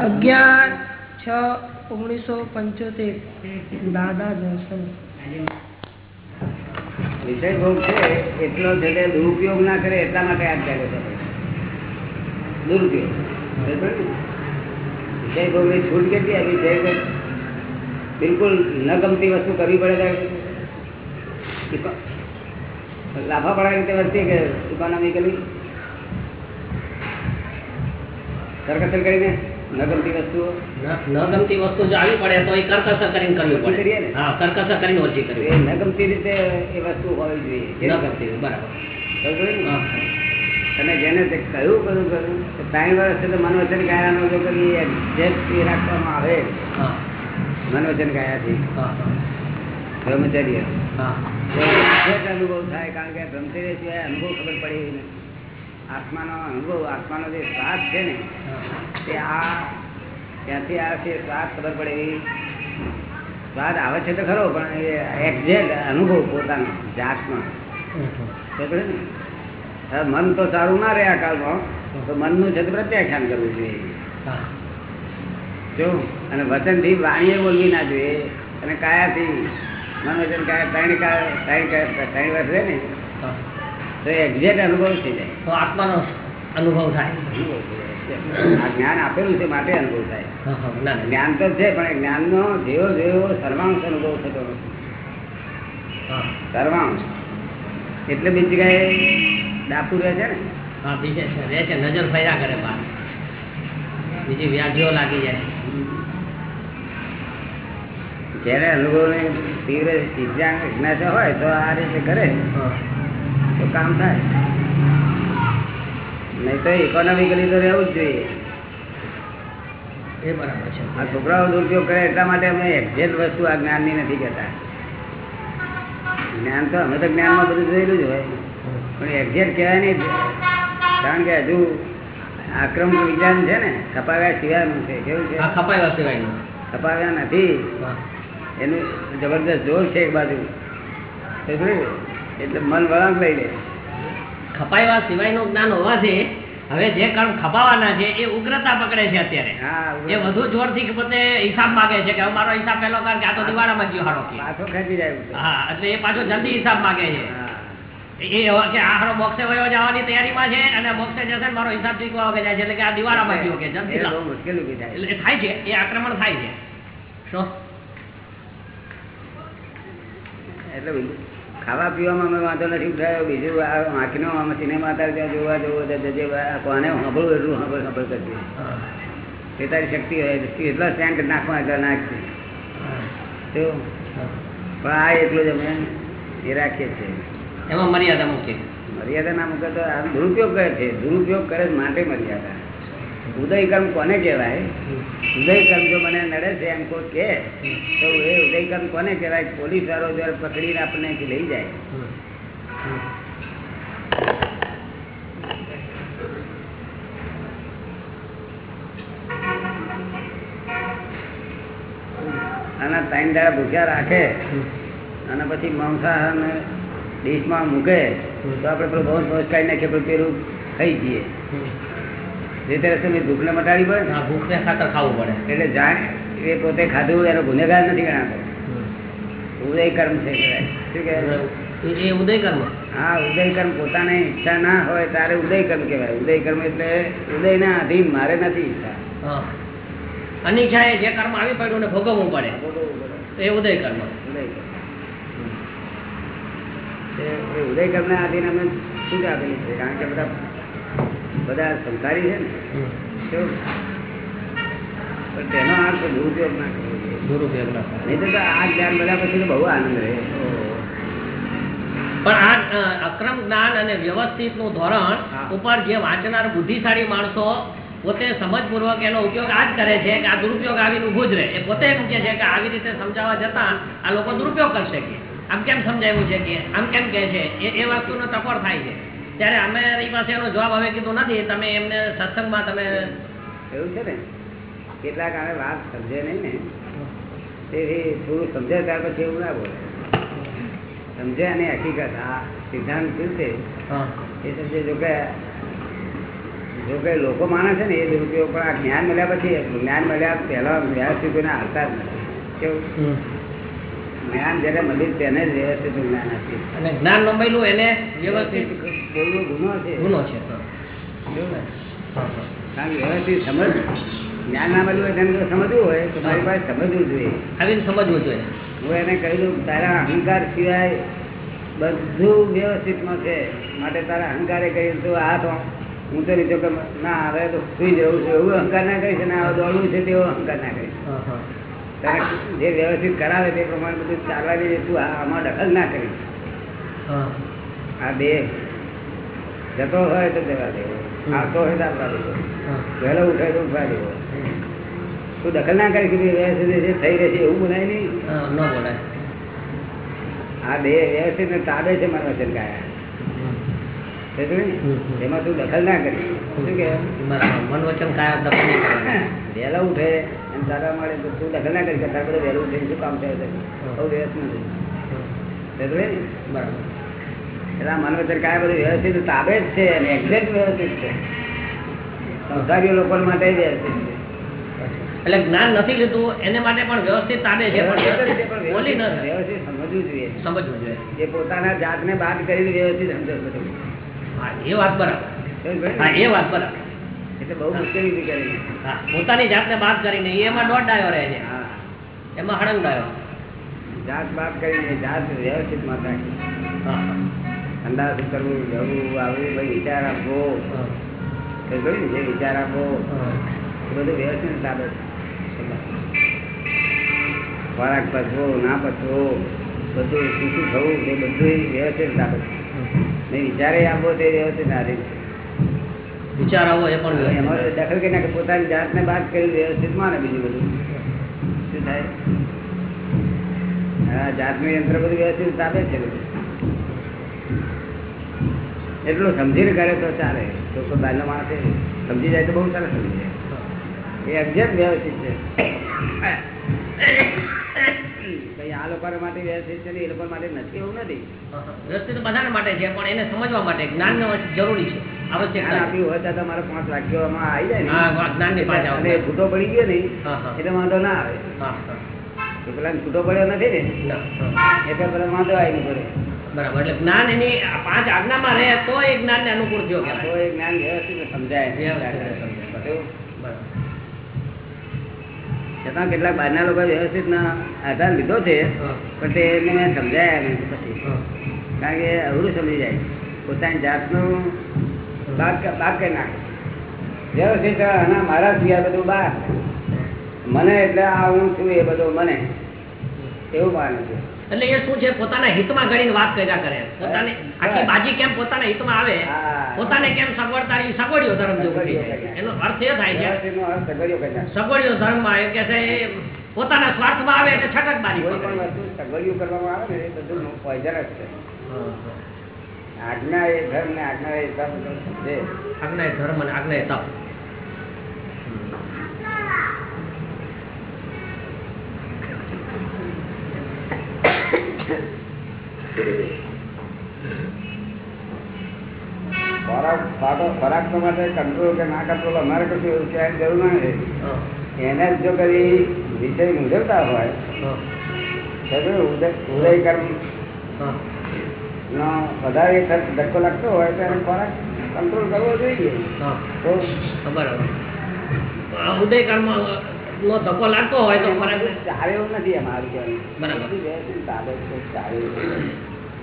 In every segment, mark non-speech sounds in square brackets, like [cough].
અગિયાર, છ, ઓગણીસો પંચોતેર. દાદા દર્શન. વિષય ભોગ છે, એટલો છે દુરુપયોગ ના કરે એટલા માટે આજ્ઞા છે દુરુપયોગ? વિષય ભોગની છૂટ કેટલી આવી છે? બિલકુલ ન ગમતી વસ્તુ કરવી પડે લાફા પડાય રીતે વર્તી કે ઇકોનોમિકલી સરકસર કરીને? ન વસ્તુ વસ્તુઓ? ન. ન વસ્તુ જો આવી પડે તો એ કરકસર કરીને કરવી? પડે. હા કરકસર કરીને ઓછી કરવી એ નગમતી રીતે એ વસ્તુ હોવી જોઈએ નગમતી બરાબર. અને જેને તે કહ્યું કરું કરું ત્રણ વર્ષ તો મનોવચન ગાયાનો જો કરી એક્ઝેક્ટ રાખવામાં આવે. હા. મનોવચન ગાયાથી. હા બ્રહ્મચર્ય. અનુભવ થાય કારણ કે બ્રહ્મચર્ય સિવાય અનુભવ ખબર પડી નથી. આત્માનો અનુભવ, આત્માનો જે શ્વાસ છે ને, તે આ ત્યાંથી આ છે સ્વાદ ખબર પડે એવી. સ્વાદ આવે છે તો ખરો, પણ એ એક્ઝેક્ટ અનુભવ પોતાનો જાતમાં ને? મન તો સારું ના રહે આ કાળમાં, તો મનનું છે તો પ્રત્યાખ્યાન કરવું જોઈએ. જો, અને વચનથી વાણીએ બોલવી ના જોઈએ, અને કાયાથી, મનોવચન કાયા, ત્રણ કાયા, ત્રણ ત્રણ વર્ષ રહે ને તો એક્ઝેક્ટ અનુભવ થઈ જાય. તો આત્માનો અનુભવ થાય. અનુભવ થઈ જાય. આ જ્ઞાન આપેલું છે માટે અનુભવ થાય. જ્ઞાન તો છે પણ એ જ્ઞાનનો જેવો જેવો સર્વાંશ અનુભવ થતો સર્વાંશ. એટલે બીજી જગ્યાએ ડાપુ રહે છે ને? હા બીજે રહે છે. નજર ફેરા કરે બહાર બીજી વ્યાધિઓ લાગી જાય. જ્યારે અનુભવ તીવ્ર હોય તો આ રીતે કરે. તો કામ થાય. નહીં તો ઇકોનોમિકલી તો રહેવું જ જોઈએ. એ બરાબર છે. આ છોકરાઓ દુરુપયોગ કરે એટલા માટે અમે એક્ઝેક્ટ વસ્તુ આ જ્ઞાનની નથી કહેતા. જ્ઞાન તો અમે તો જ્ઞાનમાં બધું જોયેલું જ હોય. પણ એક્ઝેક્ટ કહેવાય નહીં. કારણ કે હજુ આક્રમ વિજ્ઞાન છે ને ખપાવ્યા સિવાયનું છે. કેવું છે? ખપાવ્યા સિવાયનું. ખપાવ્યા નથી. એનું જબરદસ્ત જોર છે એક બાજુ? એટલે મન વળાંક લઈ લે. ખપાયા સિવાયનું જ્ઞાન હોવાથી હવે જે કર્મ ખપાવાના છે એ ઉગ્રતા પકડે છે અત્યારે. હા એ વધુ જોરથી પોતે હિસાબ માંગે છે કે મારો હિસાબ પહેલો કર કે આ તો દિવાળામાં ગયો હારો કે. પાછો ખેંચી જાય હા એટલે એ પાછો જલ્દી હિસાબ માંગે છે. એ કે આ હારો બોક્સે વયો જવાની તૈયારીમાં છે અને બોક્સે જશે મારો હિસાબ ચૂકવા વગર જાય છે એટલે કે આ દિવાળામાં ગયો કે જલ્દી. મુશ્કેલ થાય. એટલે થાય છે એ આક્રમણ થાય છે. શું? એટલે ખાવા પીવામાં અમે વાંધો નથી ઉઠાયો બીજું આ આંખનો આમાં સિનેમા તારે ત્યાં જોવા જવું તો જજે કોને સાંભળવું એટલું સાંભળ સાંભળ કરજે. એ તારી શક્તિ હોય એટલા સેન્ટ નાખવા એટલા નાખશે તો પણ આ એટલું જ અમે એ રાખીએ છીએ. એમાં મર્યાદા મૂકીએ. મર્યાદા ના મૂકે તો આ દુરુપયોગ કરે છે. દુરુપયોગ કરે માટે મર્યાદા. ઉદય કોને કહેવાય? ઉદય જો મને નડે છે એમ કોઈ કે તો એ ઉદય કોને કહેવાય? પોલીસ વાળો જયારે પકડીને આપણને લઈ જાય. આના ત્રણ દાડા ભૂખ્યા રાખે અને પછી માંસાહારને ડીશમાં મૂકે, તો આપણે પેલું બહુ બહુ કાઢી નાખીએ પેલું ખાઈ જઈએ. જે તે ભૂખ ને મટાડી પડે ભૂખ ભૂખને ખાતર ખાવું પડે. એટલે જાણે એ પોતે ખાધું એનો ગુનેગાર નથી ગણાતો. ઉદય કર્મ છે શું કહેવાય? એ- ઉદય કર્મ હા ઉદય કર્મ પોતાને ઈચ્છા ના હોય ત્યારે ઉદય કર્મ કહેવાય. ઉદય કર્મ એટલે ઉદયના અધીન મારે નથી ઈચ્છા. અનિચ્છા એ જે કર્મ આવી પડ્યું ને ભોગવવું પડે. એ ઉદય કર્મ ઉદય કર્મ ઉદય કર્મ ના અધીન આધીન અમે શું આપેલી છે? કારણ કે બધા બધા સંસારી છે ને? પણ તેનો અર્થ દુરુપયોગ ના કરવો દુરુપયોગ ના નહીં તો તો આ જ્ઞાન બધા પછી બહુ આનંદ રહે. પણ આ અક્રમ જ્ઞાન અને વ્યવસ્થિતનું ધોરણ ઉપર જે વાંચનાર બુદ્ધિશાળી માણસો પોતે સમજપૂર્વક એનો ઉપયોગ આ જ કરે છે કે આ દુરુપયોગ આવીને ઉભું જ રહે. એ પોતે એમ કે છે કે આવી રીતે સમજાવવા જતા આ લોકો દુરુપયોગ કરશે કે આમ કેમ સમજાવ્યું છે કે આમ કેમ કહે છે? એ એ વસ્તુનો ટકોર થાય છે. ત્યારે અમે એ પાસે એનો જવાબ હવે કીધો નથી. તમે એમને સત્સંગમાં તમે એવું છે ને? કેટલાક આવે વાત સમજે નહીં ને. તે થોડું સમજે ત્યાર પછી એવું ના બોલે. સમજે અને હકીકત. આ સિદ્ધાંત શું છે? એ સમજે જો કે જો કે લોકો માને છે ને એ દુરુપયોગ પણ આ જ્ઞાન મળ્યા પછી જ્ઞાન મળ્યા પહેલા વ્યવસ્થિત કોઈને હાલતા જ નથી. કેવું. જ્ઞાન જયારે મળ્યું તેને જ વ્યવસ્થિત જ્ઞાન આપ્યું અને જ્ઞાન ન મળ્યું એને વ્યવસ્થિત બોલવો ગુનો છે. ગુનો છે. કારણ કે વ્યવસ્થિત સમજ જ્ઞાન ના મળ્યું હોય તેને સમજવું હોય તો મારી પાસે સમજવું જોઈએ. આવીને સમજવું જોઈએ. હું એને કહ્યું તારા અહંકાર સિવાય બધું વ્યવસ્થિતમાં છે. માટે તારા અહંકારે કહ્યું તો આ તો હું તો નીચે ના હવે તો સુઈ જવું છું. એવું અહંકાર ના કહીશ ને આ દોડવું છે તેવો અહંકાર ના કરીશ જે વ્યવસ્થિત કરાવે તે પ્રમાણે બધું ચાલવાની તું આમાં દખલ ના કરી. આ બે. જતો હોય તો જવા દેવો આવતો હોય તો આપવા દેવો. વહેલો ઉઠે તો ઉઠવા દેવો તું દખલ ના કરી કીધું વ્યવસ્થિત છે થઈ રહેશે એવું બોલાય નહીં. ન બોલાય. આ બે વ્યવસ્થિત ને તાબે છે મારા વચન કાયા હમ. સમજ્યો ને? હમ, હમ. એમાં તું દખલ ના કરી. શું કે? મન વચન કાયા દખલ નહીં કરવાની. વહેલા ઉઠે અને તારા મળે તો તું દખલ ના કરી તારા બધું વહેલું ઉઠે શું કામ થાય બહુ વ્યવસ્થિત નથી. બરાબર. એટલે મન વચન કાયા બધું વ્યવસ્થિત તાબે જ છે અને એક્ઝેક્ટ વ્યવસ્થિત છે. સંસારીઓ લોકો માટે વ્યવસ્થિત છે. એટલે જ્ઞાન નથી લીધું એને માટે પણ વ્યવસ્થિત તાબે છે વ્યવસ્થિત વ્યવસ્થિત બોલી ન વ્યવસ્થિત- સમજવું જોઈએ. સમજવું જોઈએ. જે પોતાના જાતને બાદ કરીને વ્યવસ્થિત સમજવું બધું હા એ વાત બરાબર. ને? હા એ વાત બરાબર. એટલે બહુ મુશ્કેલી કરી હા પોતાની જાતને બાદ કરીને એમાં દોઢ ડાયો રહે છે. એમાં હળંગ ડાયો. જાત બાદ કરીને જાત વ્યવસ્થિતમાં રાખી અંદાજ કરવું જવું આવવું ભાઈ વિચાર આપવો. ને જે વિચાર આપવો. એ બધું વ્યવસ્થિત તાબે ખોરાક પચવો ના પચવો બધું શું શું થવું એ બધું વ્યવસ્થિત તાબે ને વિચારે આપવો તે વ્યવસ્થિત આધીન છે વિચાર આવો એ પણ વ્યવસ્થિત. દખલ કરી નાખે પોતાની જાતને બાદ કરી વ્યવસ્થિત માને બીજું બધું. શું થાય? જાતનું યંત્ર બધું વ્યવસ્થિત આપે છે એટલું સમજીને કરે તો ચાલે. તો કોઈ બહારનો માણસ સમજી જાય તો બહુ સારા સમજી જાય. એ એક્ઝેક્ટ વ્યવસ્થિત છે. લોકો માટે વ્યવસ્થિત છે ને એ લોકો માટે નથી એવું નથી. વ્યવસ્થિત બધાને માટે છે પણ એને સમજવા માટે જ્ઞાન જરૂરી છે જ્ઞાન આપ્યું હોય તો તમારે પાંચ વાક્યોમાં આવી જાય ને. હા જ્ઞાનની પાંચ અને આવશે. છૂટો પડી ગયો નહીં હા હા. એટલે વાંધો ના આવે. હા હા. તો પેલા છૂટો પડ્યો નથી ને એટલે પેલા વાંધો આવી પડે. બરાબર એટલે જ્ઞાન એની પાંચ આજ્ઞામાં રહે તો એ જ્ઞાનને અનુકૂળ થયો તો એ જ્ઞાન વ્યવસ્થિત સમજાય. સમજાય. છતાં કેટલાક બહારના લોકો વ્યવસ્થિત ના આધાર લીધો છે પણ તે મેં સમજાયા નહીં પછી. કારણ કે અવરું સમજી જાય. પોતાની જાતનું બાગ ક- બાદ કરી નાખે. વ્યવસ્થિત આના મારા સિવાય બધું બહાર. મને એટલે આ હું છું એ બધું મને. એવું માનું છે. એટલે એ શું છે? પોતાના હિતમાં ગણીને વાત કર્યા કરે. પોતાને આખી બાજી કેમ પોતાના હિતમાં આવે? પોતાને કેમ સગવડતા સગવડિયો ધર્મ જો એનો અર્થ એ થાય છે. સગવડિયો ધર્મ. એ કે છે એ પોતાના સ્વાર્થમાં આવે એટલે છટકબારી સગવડિયું કરવામાં આવે ને એ બધું પોઈઝન જ છે. આજ્ઞા એ ધર્મ ને આજ્ઞા એ ધર્મ છે. આજ્ઞાએ ધર્મ અને એ તપ. ખોરાક ખોરાક માટે કંટ્રોલ કે ના કંટ્રોલ અમારે કશું ક્યાંય જરૂર ના એને જો કરી વિષય મુજબતા હોય ઉદય ઉદય કર્મ નો વધારે ખર્ચ ધક્કો લાગતો હોય તો એને ખોરાક કંટ્રોલ કરવો જોઈએ. તો બરાબર. ઉદય કર્મ નો ધક્કો લાગતો હોય તો ખોરાક ચાલે એવું નથી અમારું બરાબર.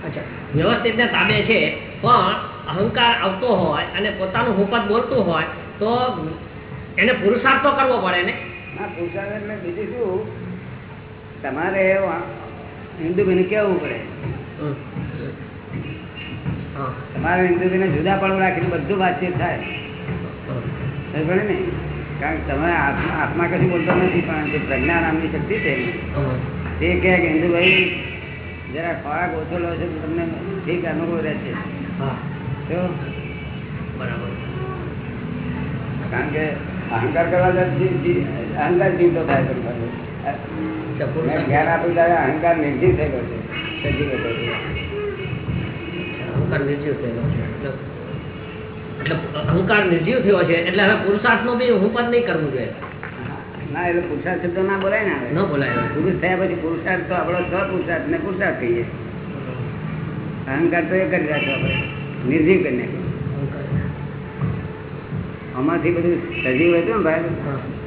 અચ્છા વ્યવસ્થિત ને તાબે છે પણ અહંકાર આવતો હોય અને પોતાનું હુકત બોલતું હોય તો એને પુરુષાર્થ તો કરવો પડે ને? ના પુરુષાર્થ એટલે બીજું શું? તમારે વા- હિન્દુ બેન કેવું પડે. હા, તમારે હિન્દુ બેને જુદા પણ રાખીને બધું વાતચીત થાય. હા. ને? કારણ કે તમે આત્મા કશું બોલતો નથી પણ જે પ્રજ્ઞા નામની શક્તિ છે. તે કહે કે હિન્દુભાઈ જરા ખોરાક ઓછો લો છો તમને ઠીક અનુભવ રહેશે. બરાબર. કારણ કે અહંકાર કરવા અહંકાર જીવતો થાય પણ જ્ઞાન આપ્યું ત્યારે અહંકાર નિર્જીવ ગયો છે. સજીવ હતો છે. અહંકાર નિર્જીવ થયેલો છે. એટલે અહંકાર નિર્જીવ થયો છે એટલે હવે પુરુષાર્થનો બી હું પણ નહીં કરવું જોઈએ. ના એટલે પુરુષાર્થ શબ્દ ના બોલાય ને ન બોલાય. પુરુષ થયા પછી પુરુષાર્થ તો આપણો સ્વ પુરુષાર્થ ને પુરુષાર્થ કહીએ અહંકાર તો એ કરી રાખ્યો આપણે. નિર્જીવ કરી નાખ્યો. આમાંથી બધું સજીવ હતું ને ભાઈ?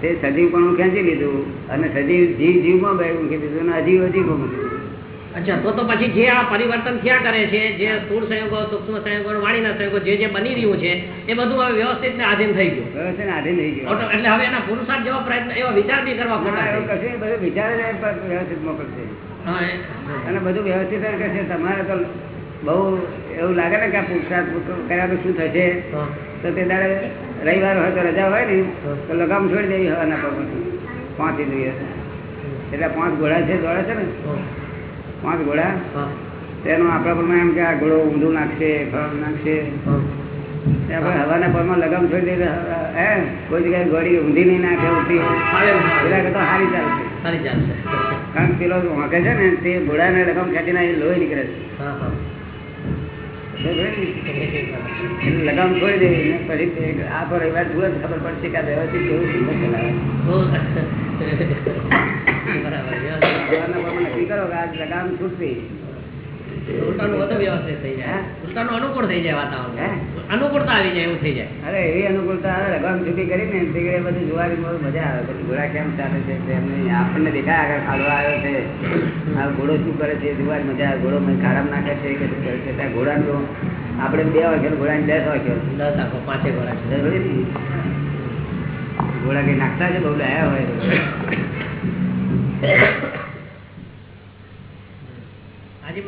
તે સજીવ પણ હું ખેંચી લીધું અને સજીવ જીવ જીવમાં ભાઈ મૂકી દીધું અને અજીવ અજીવમાં મૂકી અચ્છા તો તો પછી જે આ પરિવર્તન થયા કરે છે જે સ્થૂળ સંયોગો સૂક્ષ્મ સંયોગો વાણીના સંયોગો જે જે બની રહ્યું છે એ બધું હવે વ્યવસ્થિત ને આધીન થઈ ગયું. વ્યવસ્થિત આધીન થઈ ગયું. એટલે હવે એના પુરુષાર્થ જેવા પ્રયત્ન એવા વિચાર બી કરવા ખોટા બધું વિચારે વ્યવસ્થિત મોકલશે હા, અને બધું વ્યવસ્થિત કરશે. તમારે તો બહુ એવું લાગે ને કે આ પુરુષાર્થ કર્યા તો શું થશે? તો તે દાડે રવિવાર હોય તો રજા હોય ને તો લગામ છોડી દેવી હવાના પગમાંથી. પાંચ દિવસ. એટલે પાંચ ઘોડા છે દોડે છે ને. પાંચ ઘોડા હા. તેનો આપણા પરમાં એમ કે આ ઘોડો ઊંધું નાખશે ફળ નાખશે. આપણે હવાના પરમાં લગામ છોડી દે હે કોઈ જગ્યાએ ગોળી ઊંધી નહીં નાખે ઊંધી પેલા કરતા સારી ચાલશે સારી ચાલશે કારણ કે પેલો વાંકે છે ને તે ઘોડાને લગામ ખેંચીને લોહી નીકળે છે. લગામ છોડી દેવી ને પછી આ પર રવિવાર જુએ તો ખબર પડશે કે આ વ્યવસ્થિત કેવું સુંદર ચલાવે. નક્કી કરો કે આજ લગામ છૂટતી ઉલટાનું વધુ વ્યવસ્થિત થઈ જાય. ઉલટાનું અનુકૂળ થઈ જાય વાતાવરણ. અનુકૂળતા આવી જાય એવું થઈ જાય. અરે એવી અનુકૂળતા આવે લગામ છૂટી કરીને તે બધું જોવાની બહુ મજા આવે. પછી ઘોડા કેમ ચાલે છે તેમ આપણને દેખાય આગળ ખાડો આવ્યો છે. આ ઘોડો શું કરે છે જોવાની મજા આવે. ઘોડો મને ખાડામાં નાખે છે કે શું કરે છે. ત્યાં ઘોડાનો આપણે બે વાગ્યો ઘોડાને દસ વાગ્યો. દસ આખો પાંચે ઘોડા ઘોડા કઈ નાખતા છે બહુ ડાયા હોય.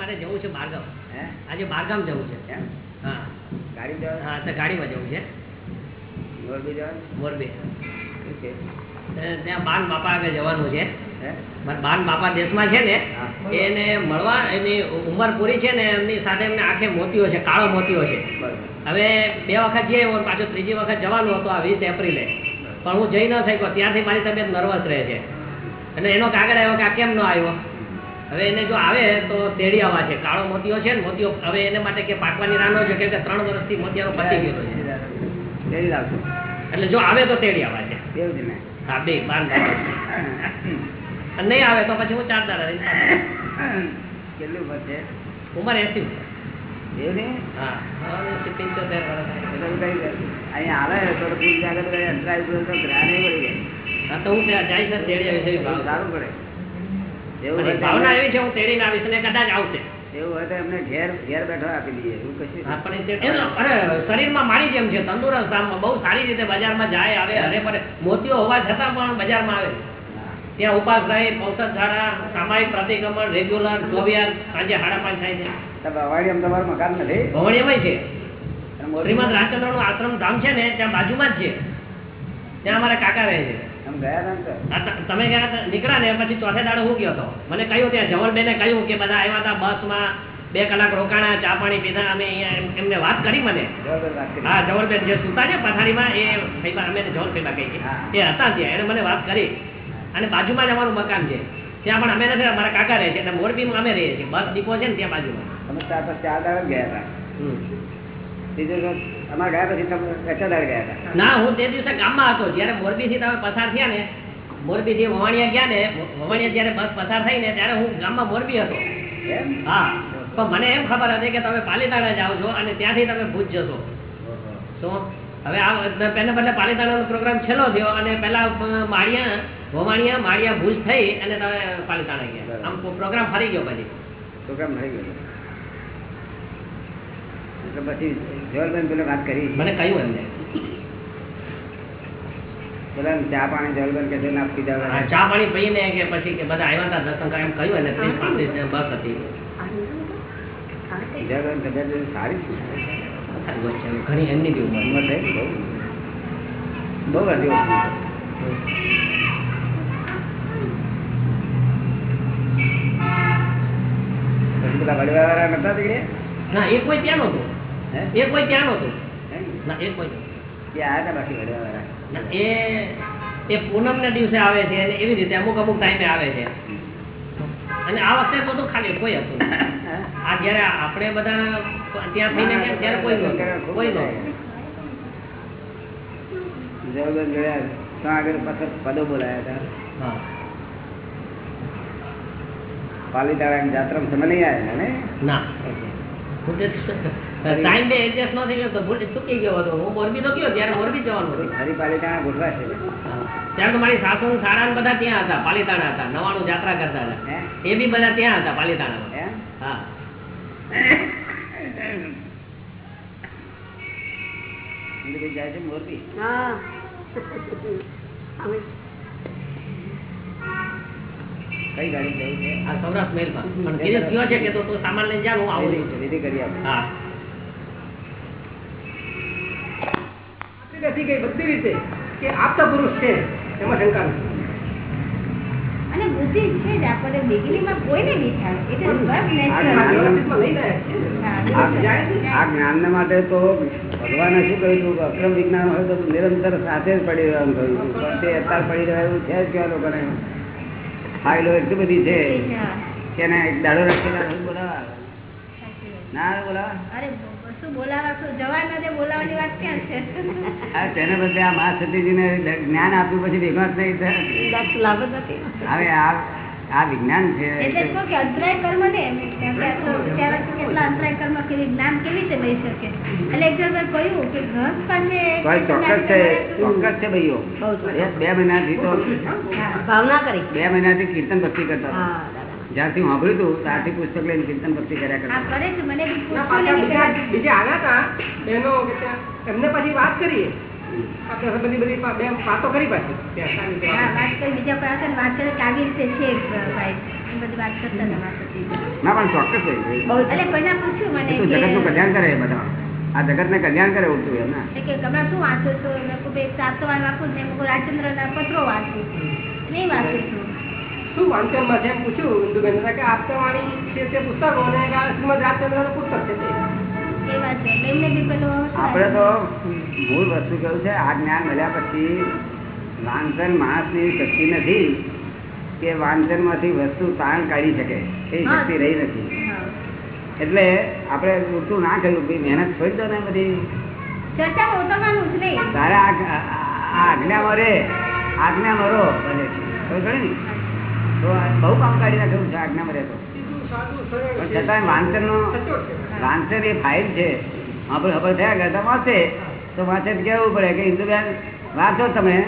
મારે જવું છે બારગામ હે? આજે બારગામ જવું છે. હા. ગાડી જવા હા તો ગાડીમાં જવું છે. મોરબી જવાનું? મોરબી. ત્યાં બાન બાપા આગળ જવાનું છે. મારા બાન બાપા દેશમાં છે ને એને મળવા એની ઉંમર પૂરી છે ને એમની સાથે એમને આંખે મોતીઓ છે કાળો મોતીઓ છે. હવે બે વખત જઈએ પાછો ત્રીજી વખત જવાનું હતું આ વીસ એપ્રિલે. પણ હું જઈ ન શક્યો ત્યાંથી મારી તબિયત નર્વસ રહે છે. અને એનો કાગળ આવ્યો કે આ કેમ ન આવ્યો? હવે એને જો આવે તો તેડી આવવા છે. કાળો મોતીઓ છે ને મોતીઓ હવે એને માટે કે પાકવાની રાનો છે કે ત્રણ વર્ષથી મોતિયાનો પતી ગયો છે એટલે જો આવે તો તેડી આવવા છે. હા બે બાર નહીં આવે તો પછી હું ચાર દાડા રહીશ. કેટલું ઉંમર એસી. જાય. હા તો હું ત્યાં જઈશ ને તેડી આવીશ સારું પડે. એવું અને હોય તો ભાવના એવી છે હું તેડીને આવીશ ને કદાચ આવશે. એવું હોય તો એમને ઘેર ઘેર બેઠો આપી દઈએ એવું કશું હા, પણ એ તે- એનો- અરે શરીરમાં મારી જેમ છે તંદુરસ્ત આમ બહુ સારી રીતે બજારમાં જાય આવે હરે ફરે મોતીઓ હોવા છતાં પણ બજારમાં આવે. ત્યાં ઉપાસ રહે ઔષધશાળા સામાયિક પ્રતિક્રમણ રેગ્યુલર ચોવીસ સાંજે સાડા પાંચ થાય છે. વાડી તમારું મકાન નથી. ભવણીયમાં છે. શ્રીમદ રાજચંદ્રનું આશ્રમ ધામ છે ને ત્યાં બાજુમાં જ છે. ત્યાં અમારા કાકા રહે છે. તમે ગયા નીકળ્યા ને પછી ચોથે દાડો હું ગયો હતો મને કહ્યું ત્યાં જવલબેને કહ્યું કે બધા આવ્યા હતા બસમાં બે કલાક રોકાણા ચા પાણી પીધા અમે એમને વાત કરી મને. હા જવલબેન જે સુતા છે પથારીમાં એ ફઈબા અમે જવલ ફઈબા કહીએ એ હતા ત્યાં એને મને વાત કરી. અને બાજુમાં જ અમારું મકાન છે. ત્યાં પણ અમે નથી અમારા કાકા રહે છે એટલે મોરબીમાં અમે રહીએ છીએ. બસ ડીપો છે ને ત્યાં બાજુમાં. અમે ચાર ચાર દાડા ગયા હતા. ત્રીજો ગયા પછી તમે કચ્છા દાડ ગયા હતા. ના હું તે દિવસે ગામમાં હતો. જ્યારે મોરબીથી તમે પસાર થયા ને મોરબીથી વવાણિયા ગયા ને વવાણિયા જ્યારે બસ પસાર થઈ ને ત્યારે હું ગામમાં મોરબી હતો. હા. પણ મને એમ ખબર હતી કે તમે પાલીતાણા જાઓ છો અને ત્યાંથી તમે ભૂજ જશો. શું હવે આ પહેલા બદલે પાલીતાણાનો પ્રોગ્રામ છેલ્લો થયો અને પહેલા અ, માળિયા વવાણિયા માળિયા ભૂજ થઈ અને તમે પાલીતાણા ગયા. આમ પ્રોગ્રામ ફરી ગયો પછી. પ્રોગ્રામ ફરી ગયો. પછી જવલબેન પેલો વાત કરી. મને કહ્યું એમને પેલા ચા પાણી જવલબેન કે ના પીધા ચા પાણી પીને કે પછી કે બધા આવ્યા હતા દર્શન એમ કહ્યું એને ત્રીસ પાંત્રીસ ને બસ હતી. જવલબેન તબિયત સારી છે. સારી વાત છે ઘણી એમની બી ઉંમર થઈ બહુ. બહુ હતી. પેલા વડવા વાળા નતા તીકડે? ના એ કોઈ ત્યાં નહોતું. હે એ કોઈ ત્યાં નહોતું. હે? ના એ કોઈ એ ના એ એ પૂનમના દિવસે આવે છે અને એવી રીતે અમુક અમુક ટાઈમે આવે છે. અને આ વખતે તો તો ખાલી કોઈ હતું. આ જયારે આપણે બધા ત્યાં થઈને ગયા ત્યારે કોઈ નહોતું. કોઈ નહોતું. જોયા તો આગળ પદો બોલાયા હતા. હા. પાલીતાણા જાત્રા તમે નહીં આવ્યા ને? ના. ટાઈમ બે એડજસ્ટ નથી ગયો તો ભૂલ ચૂકી ગયો હતો. હું મોરબી તો ગયો ત્યારે મોરબી જવાનું હતું. હરી પાલીતાણા ગોઠવા છે. ત્યારે તો મારી સાસુ ને સાડા બધા ત્યાં હતા પાલીતાણા હતા નવાણું જાત્રા કરતા હતા. એ બી બધા ત્યાં હતા પાલીતાણામાં. હા? જાય છે મોરબી? હા. [laughs] કઈ ગાડી જવું છે? આ સૌરાષ્ટ્ર મહેલમાં. પણ ગિરીશ કયો છે કે તો તો સામાન લઈને જાવ હું આવું વિધિ કરી આપ. હા. નથી ગઈ બધી રીતે કે આપતા પુરુષ છે એમાં શંકા નથી. અને બુદ્ધિ છે જ આપણે બિગીનીમાં કોઈને બી થાય. ઇટ ઇઝ ગોડ આ જ્ઞાન- લઈને આવ્યા છીએ આ આ જ્ઞાનને માટે તો ભગવાને શું કહ્યું હતું? કે અક્રમ વિજ્ઞાન હોય તો નિરંતર સાથે જ પડી રહેવાનું કહ્યું હતું. તે અત્યારે પડી રહ્યા એવું છે જ કેવા લોકોને? ફાઇલો એટલી બધી છે કે એક દાડો રાખેલા બોલાવા ના બોલાવા? ન તેને બદલે આ મા સતીજીને જ્ઞાન આપ્યું પછી ભેગા જ નહીં થયા. લાભ નથી. હવે આ આ વિજ્ઞાન છે. એટલે કે અંતરાય કર્મ ને એમ કે આપણે આટલો બિચારા કે કેટલા અંતરાય કર્મ કેવી જ્ઞાન કેવી રીતે લઈ શકે? એટલે એક જણ કહ્યું કે ગ્રહસ્થ પાસે ચોક્કસ છે. ચોક્કસ છે ભાઈઓ. બે- બે મહિનાથી તો ભાવના કરી. બે મહિનાથી કીર્તન ભક્તિ કરતા જ્યારથી હું સાંભળ્યું હતું ત્યારથી પુસ્તક લઈને કીર્તન ભક્તિ કર્યા કરતા કરે છે મને બીજા આવ્યા હતા બહેનો એમને પછી વાત કરીએ. આપણે બધી બધી બે વાતો કરી પાછી. ત્યાં સારી રીતે હા વાતો. વાત કરી બીજા કોઈ વાત કરે આવી રીતે છે બધી વાત કરતા હતા મારા સતીજી. ના પણ ચોક્કસ એટલે કોઈને પૂછ્યું મને એ તો કલ્યાણ કરે બધા. આ જગતને કલ્યાણ કરે ઉલટું એમ કે કે શું વાંચો છો મેં કહું ભાઈ વાંચું ને મેં રાજચંદ્રના પત્રો વાંચું છું. નહીં વાંચું છું. શું વાંચનમાં છે? એમ પૂછ્યું કે આપતાવાણી છે તે પુસ્તકો અને એક આ પુસ્તક છે તે આપણે તો મૂળ વસ્તુ કહ્યું છે આ જ્ઞાન મળ્યા પછી વાંચન માણસની શક્તિ નથી કે વાંચનમાંથી વસ્તુ તાણ કાઢી શકે એ શક્તિ રહી નથી. એટલે આપણે ઉલટું ના કર્યું ભાઈ મહેનત છોડી દો ને બધી. તારે આજ્ઞા મરે આજ્ઞા મરો ભલે ખબર ને? તો આ બહુ કામ કાઢી નાખ્યું છે આજ્ઞા મરે સીધું સાદું સરળ નો વાંચન એ ફાઇલ છે. આપણે ખબર થયા કરતા વાંચે. તો વાંચે કેવું પડે કે ઇન્દુબેન વાંચો તમે.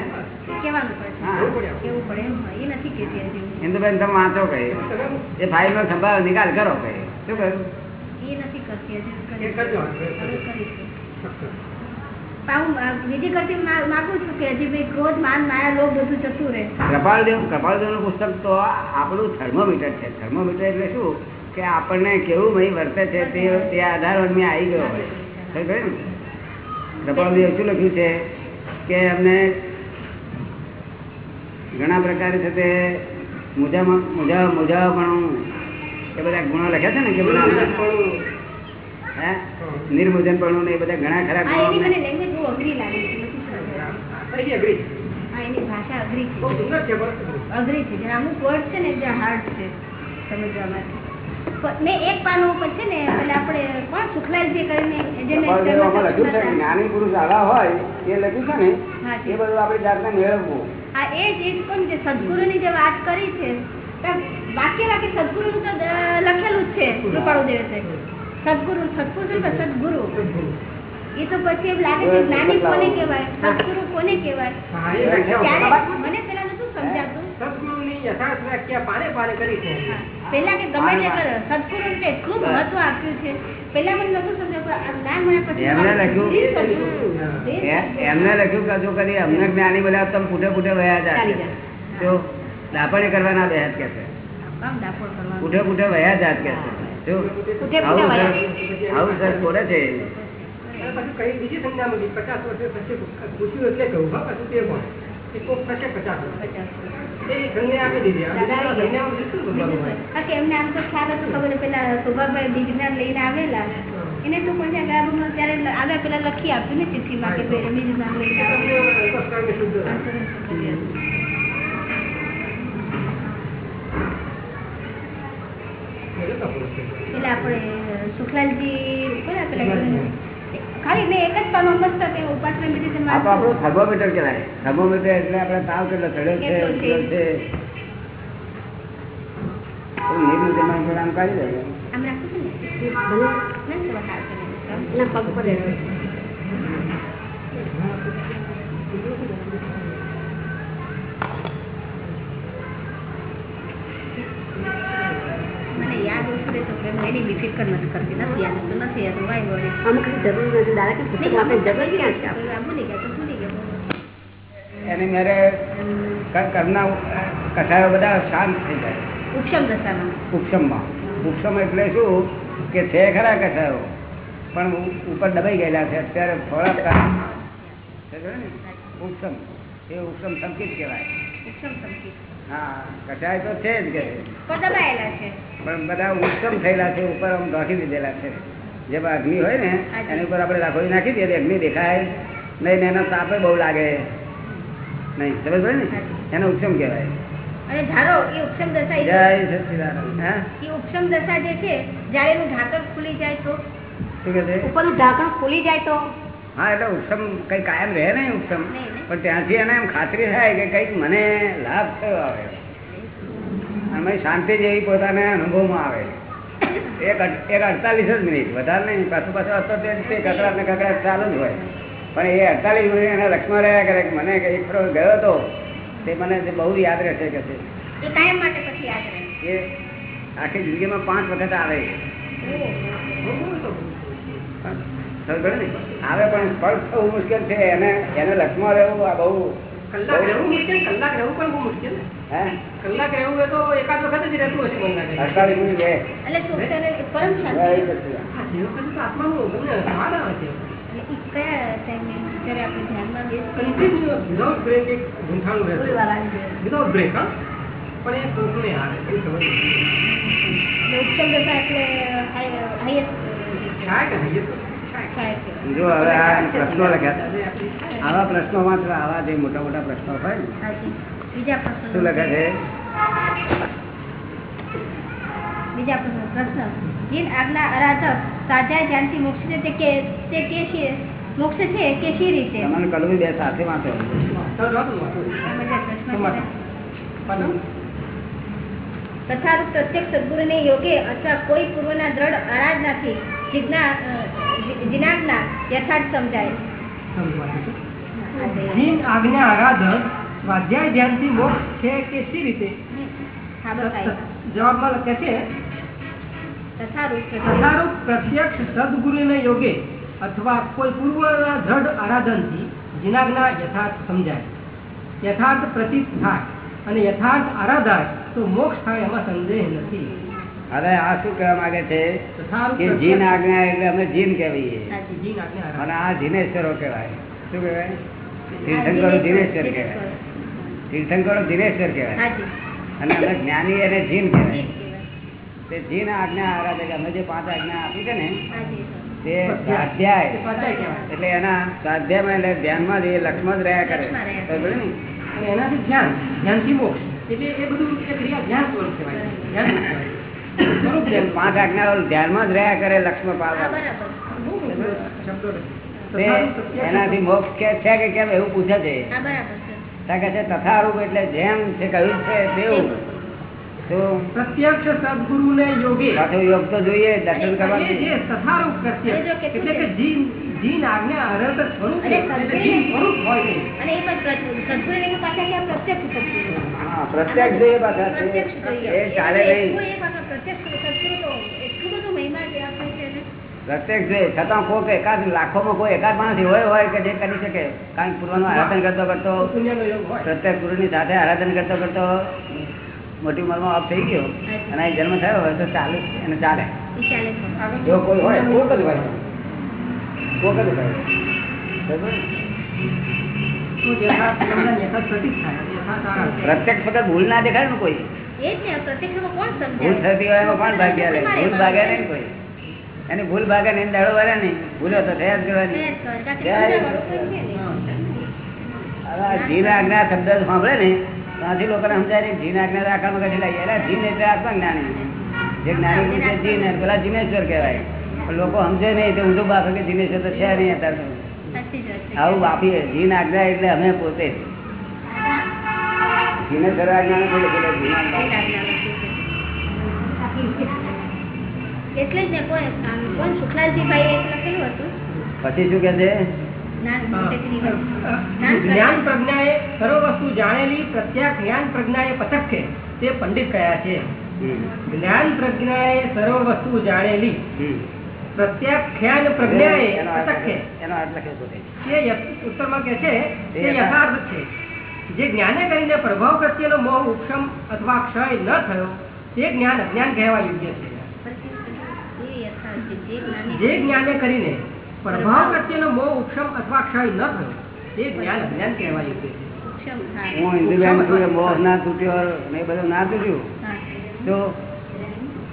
ઇન્દુબેન તમે વાંચો કઈ. એ ફાઇલનો સંભાળ નિકાલ કરો કઈ. શું કહ્યું? વિધિ કરતી મા- માગું છું કે હજી ભાઈ ક્રોધ માન માયા લોભ બધું જતું રહે. કપાળદેવ કપાળદેવનું પુસ્તક તો આપણું થર્મોમીટર છે. થર્મોમીટર એટલે શું? કે આપણને કેવું ભાઈ વર્તે છે તે તે આધાર મેં આવી ગયો હોય. ને? કપાળદેવ શું લખ્યું છે? કે અમને ઘણા પ્રકારે છે તે મોજામાં મોજા મોજાપણું એ બધા ગુણો લખ્યા છે ને કે બધા અમને, પણ એ બધા ઘણા ખરા ને ને જ્ઞાની પુરુષ આવા હોય એ લખ્યું છે ને એ બધું આપડે જાતને મેળવવું. હા એ જ જ કહું જે વાત કરી છે વાક્ય વાક્ય સદગુરુ લખેલું જ છે કૃપાળુ દેવે સદગુરુ સદગુરુ છે ને સદગુરુ. એ તો પછી એમ લાગે છે જ્ઞાની કોને કહેવાય? સદગુરુ કોને કહેવાય? મને પેલા નતું સમજાતું. સદગુરુની યથાર્થ વ્યાખ્યા પાને પાને કરી છે. પેલા કે ગમે તે કરે સદગુરુ ને એટલું મહત્વ આપ્યું છે. પેલા મને નતું સમજાતું. એમને લખ્યું. કે જો કદી અમને જ્ઞાની બોલ્યા તમે ફૂટે ફૂટે વયા જાય. જો દાપણે કરવાના બે હાથ કે છે. ફૂટે ફૂટે વયા જાત કે છે. આવું. સર- બોલે છે? કઈ બીજી સંજ્ઞા મળી પચાસ વર્ષે પછી પૂછ્યું એટલે કહું હા પાછું તે પણ. તો એમને આમ તો ખ્યાલ હતો ખબર પેલા સૌભાગભાઈ બીજના લઈને આવેલા. એને શું પણ ત્યાં ત્યારે આગળ આવ્યા પેલા લખી આપ્યું ને ચિઠ્ઠીમાં કે ભાઈ લઈને. પેલા આપણે સુખલાલજી પેલા ખાલી મેં એક જ પાનો મસ્ત તે ઉપાસના બીજી આ આપણો થર્મોમીટર કહેવાય થર્મોમીટર એટલે આપણે તાવ કેટલો ચડ્યો છે કેટલો છે? ઉતર્યો છે તો નિર્મલ જમા પર આમ કાઢી દે આમ રાખું છું ને પગ પર હું એની બી ફિકર નથી કરતી. નથી યાદ તો નથી યાદ વાય વળી. અમુક જરૂર નથી દાદા કે પુસ્તક આપણે જરૂર ક્યાં છે? આ ભૂલી ગયા તો ભૂલી ગયા. એની મેરે કર- કરના કસાયો બધા શાંત થઈ જાય. ઉપશમ દશામાં. ઉપશમમાં ઉપશમ એટલે શું? કે છે ખરા કસાયો પણ ઉપર દબાઈ ગયેલા છે. અત્યારે થોડા? ઉપસમ એ ઉપશમ સંકેત કહેવાય. ઉપશમ સંકેત. હા કસાય તો છે જ કે પણ બધા ઉત્તમ થયેલા છે ઉપર આમ ઢોકી દીધેલા છે. જેમાં અગ્નિ હોય ને એની ઉપર આપણે રાખોડી નાખી દઈએ અગ્નિ દેખાય. નહીં ને એનો તાપે બહુ લાગે. નહીં સમજ પડે ને? એનો ઉત્તમ કહેવાય. અને ધારો એ ઉપસમ દશા જય સચિદાનંદ. હા? એ ઉપશમ દશા જે છે જ્યારે એનું ઢાંકણ ખુલી જાય તો? શું કહે છે? ઉપરનું ઢાંકણ ખુલી જાય તો? હા એટલે ઉપસમ કઈ કાયમ રહે ને નહીં. પણ ત્યાંથી એને એમ ખાતરી થાય કે કંઈક મને લાભ થયો આવે. અને શાંતિ જેવી પોતાને અનુભવમાં આવે. એક એક અડતાલીસ જ મિનિટ વધારે નહીં. પાછું પાછું હતો તે કકડાટ ને કકડાટ ચાલુ જ હોય. પણ એ અડતાલીસ મિનિટ એના લક્ષમાં રહ્યા કરે કે મને એક ફરો ગયો હતો તે મને બહુ યાદ રહેશે કે છે એ આખી જિંદગીમાં પાંચ વખત આવે આવે પણ સ્પર્શ થવું મુશ્કેલ છે. એને એને લક્ષમાં રહેવું આ બહુ કલાક રહેવું મુશ્કેલ કલાક રહેવું પણ બહુ મુશ્કેલ હે? કલાક રહેવું એ તો એકાદ વખત જ રહેતું હશે મને અડતાલીસ મિનિટ રહે એટલે પરમ શાંતિ. આત્માનું આવે છે. પણ એ આવે એ દશા એટલે હાઈએસ્ટ જો હવે આ પ્રશ્નો લખ્યા આવા પ્રશ્નો માત્ર આવા જે મોટા મોટા પ્રશ્નો હોય ને બીજા પ્રશ્ન શું લખે છે? બીજા પ્રશ્ન જીન આજ્ઞા અરાધક સાધ્યા જ્ઞાનથી મોક્ષ છે તે કે તે કે છે મોક્ષ છે કે શી રીતે? મને કલમી બે સાથે વાંચો. તથા? પ્રત્યેક સદગુરુને યોગે અથવા કોઈ પૂર્વના દ્રઢ આરાધનાથી જિજ્ઞા અ, જિ- યથાર્થ સમજાય. જીન આજ્ઞા આરાધન સ્વાધ્યાય ધ્યાનથી મોક્ષ છે કે સી રીતે? જવાબમાં લખે છે તથારૂપ પ્રત્યક્ષ સદગુરુને યોગે અથવા કોઈ પૂર્વના દ્રઢ આરાધનથી જીનાજ્ઞા યથાર્થ સમજાય. યથાર્થ પ્રતીત થાય અને યથાર્થ આરાધાય તો મોક્ષ થાય એમાં સંદેહ નથી. હવે આ શું કહેવા માંગે છે? કે જીન આજ્ઞા એટલે અમે જીન કહેવાય હાજી અને આ જીનેશ્વરો કહેવાય. શું કહેવાય? તીર્થંકરો જીનેશ્વર, કહેવાય. તીર્થંકરો જીનેશ્વર કહેવાય. અને અમે જ્ઞાની અને જીન કહેવાય. તે જીન આજ્ઞા આરા અમે જે પાંચ આજ્ઞા આપી છે ને તે સ્વાધ્યાય. એટલે એના સ્વાધ્યાયમાં એટલે ધ્યાનમાં જ એ લક્ષ્મણ જ રહ્યા કરે. ને? એનાથી ધ્યાન ધ્યાનથી મોક્ષ. એટલે એ બધું ક્રિયા ધ્યાન સ્વરૂપ કહેવાય. ધ્યાન સ્વરૂપ કહેવાય. સ્વરૂપ તે ધ્યાન. પાંચ આજ્ઞા ધ્યાનમાં જ રહ્યા કરે લક્ષ્મણ હા પાવવા બરાબર. બહુ મોટો શબ્દો છે. તે તથારૂપ પ્રત્યક્ષ એનાથી મોક્ષ કે છે કે કેમ એવું પૂછે છે. હા છે. તથારૂપ એટલે જેમ છે કહ્યું છે તેવું. તો પ્રત્યક્ષ સદગુરુને યોગે. યોગ તો જોઈએ દર્શન કરવા તથારૂપ પ્રત્યક્ષ એટલે કે જીન જીન આજ્ઞા અરહત સ્વરૂપ સ્વરૂપ હોય અને એ પણ પ્ર- પાછા પ્રત્યક્ષ પ્રત્યક્ષ જોઈએ પાછા એ ચાલે નહીં એટલું એ પાછા પ્રત્યક્ષ સદગુરુ તો એટલું બધું મહિમા જે આપે છે ને પ્રત્યક્ષ જોઈએ છતાં કોઈક એકાદ લાખોમાં કોઈ એકાદ માણસ એવો હોય કે જે કરી શકે. કારણ કે પૂર્વનું આરાધન કરતો કરતો પુણ્યનો યોગ હોય. પ્રત્યેક ગુરુની સાથે આરાધન કરતો કરતો મોટી ઉંમરમાં ઓફ થઈ ગયો. અને અહીં જન્મ થયો હોય તો ચાલુ એને ચાલે. જો કોઈ હોય કોક જ હોય. કોક જ હોય. પ્રત્યક્ષ વખત ભૂલ ના દેખાય ને કોઈ? ભૂલ થતી હોય એમાં કોણ ભાગ્યા ભૂલ ભાગ્યા નહીં કોઈ? એની ભૂલ ભાગે ને દાડો વાળા નહીં ભૂલો તો થયા જ કરવાની. જીન આજ્ઞા શબ્દ સાંભળે ને ત્યાંથી લોકોને સમજાય ને જીન આજ્ઞા રાખવામાં કદી લાગી એટલે જીન એટલે આત્મજ્ઞાની જે જ્ઞાની પૂછે જીન પેલા જીનેશ્વર કહેવાય. પણ લોકો સમજે નહીં તો ઊંધું બાફે કે જીનેશ્વર તો છે નહીં અત્યારે. આવું બાફીએ. જીન આજ્ઞા એટલે અમે પોતે જીનેશ્વર આજ્ઞા નથી લખેલું, જીના આજ્ઞા એટલે જ ને કોણ સુખલાલજીભાઈએ એક લખેલું હતું? પછી શું કે છે? જ્ઞાન પ્રજ્ઞા એ સર્વ વસ્તુ જાણેલી પ્રત્યક્ષ જ્ઞાન પ્રજ્ઞાએ પતકે તે પંડિત કયા છે? જ્ઞાન પ્રજ્ઞા એ સર્વ વસ્તુ જાણેલી હમ. પ્રત્યેક જ્ઞાન પ્રજ્ઞાએ એનો અર્થ એનો અર્થ લખે છે ઉત્તરમાં કે છે તે યથાર્થ છે. જે જ્ઞાને કરીને પ્રભાવ પ્રત્યેનો મોહ ઉપશમ અથવા ક્ષય ન થયો તે જ્ઞાન અજ્ઞાન કહેવા યોગ્ય છે એ છે. જે જ્ઞાને કરીને પ્રભાવ પ્રત્યેનો બહુ ઉપશમ અથવા ક્ષય ન થયો તે જ્ઞાન અજ્ઞાન કહેવાય છે. થાય. હું હિન્દુબેન છું એ મોહ ના તૂટ્યો ને એ બધું ના તૂટ્યું. તો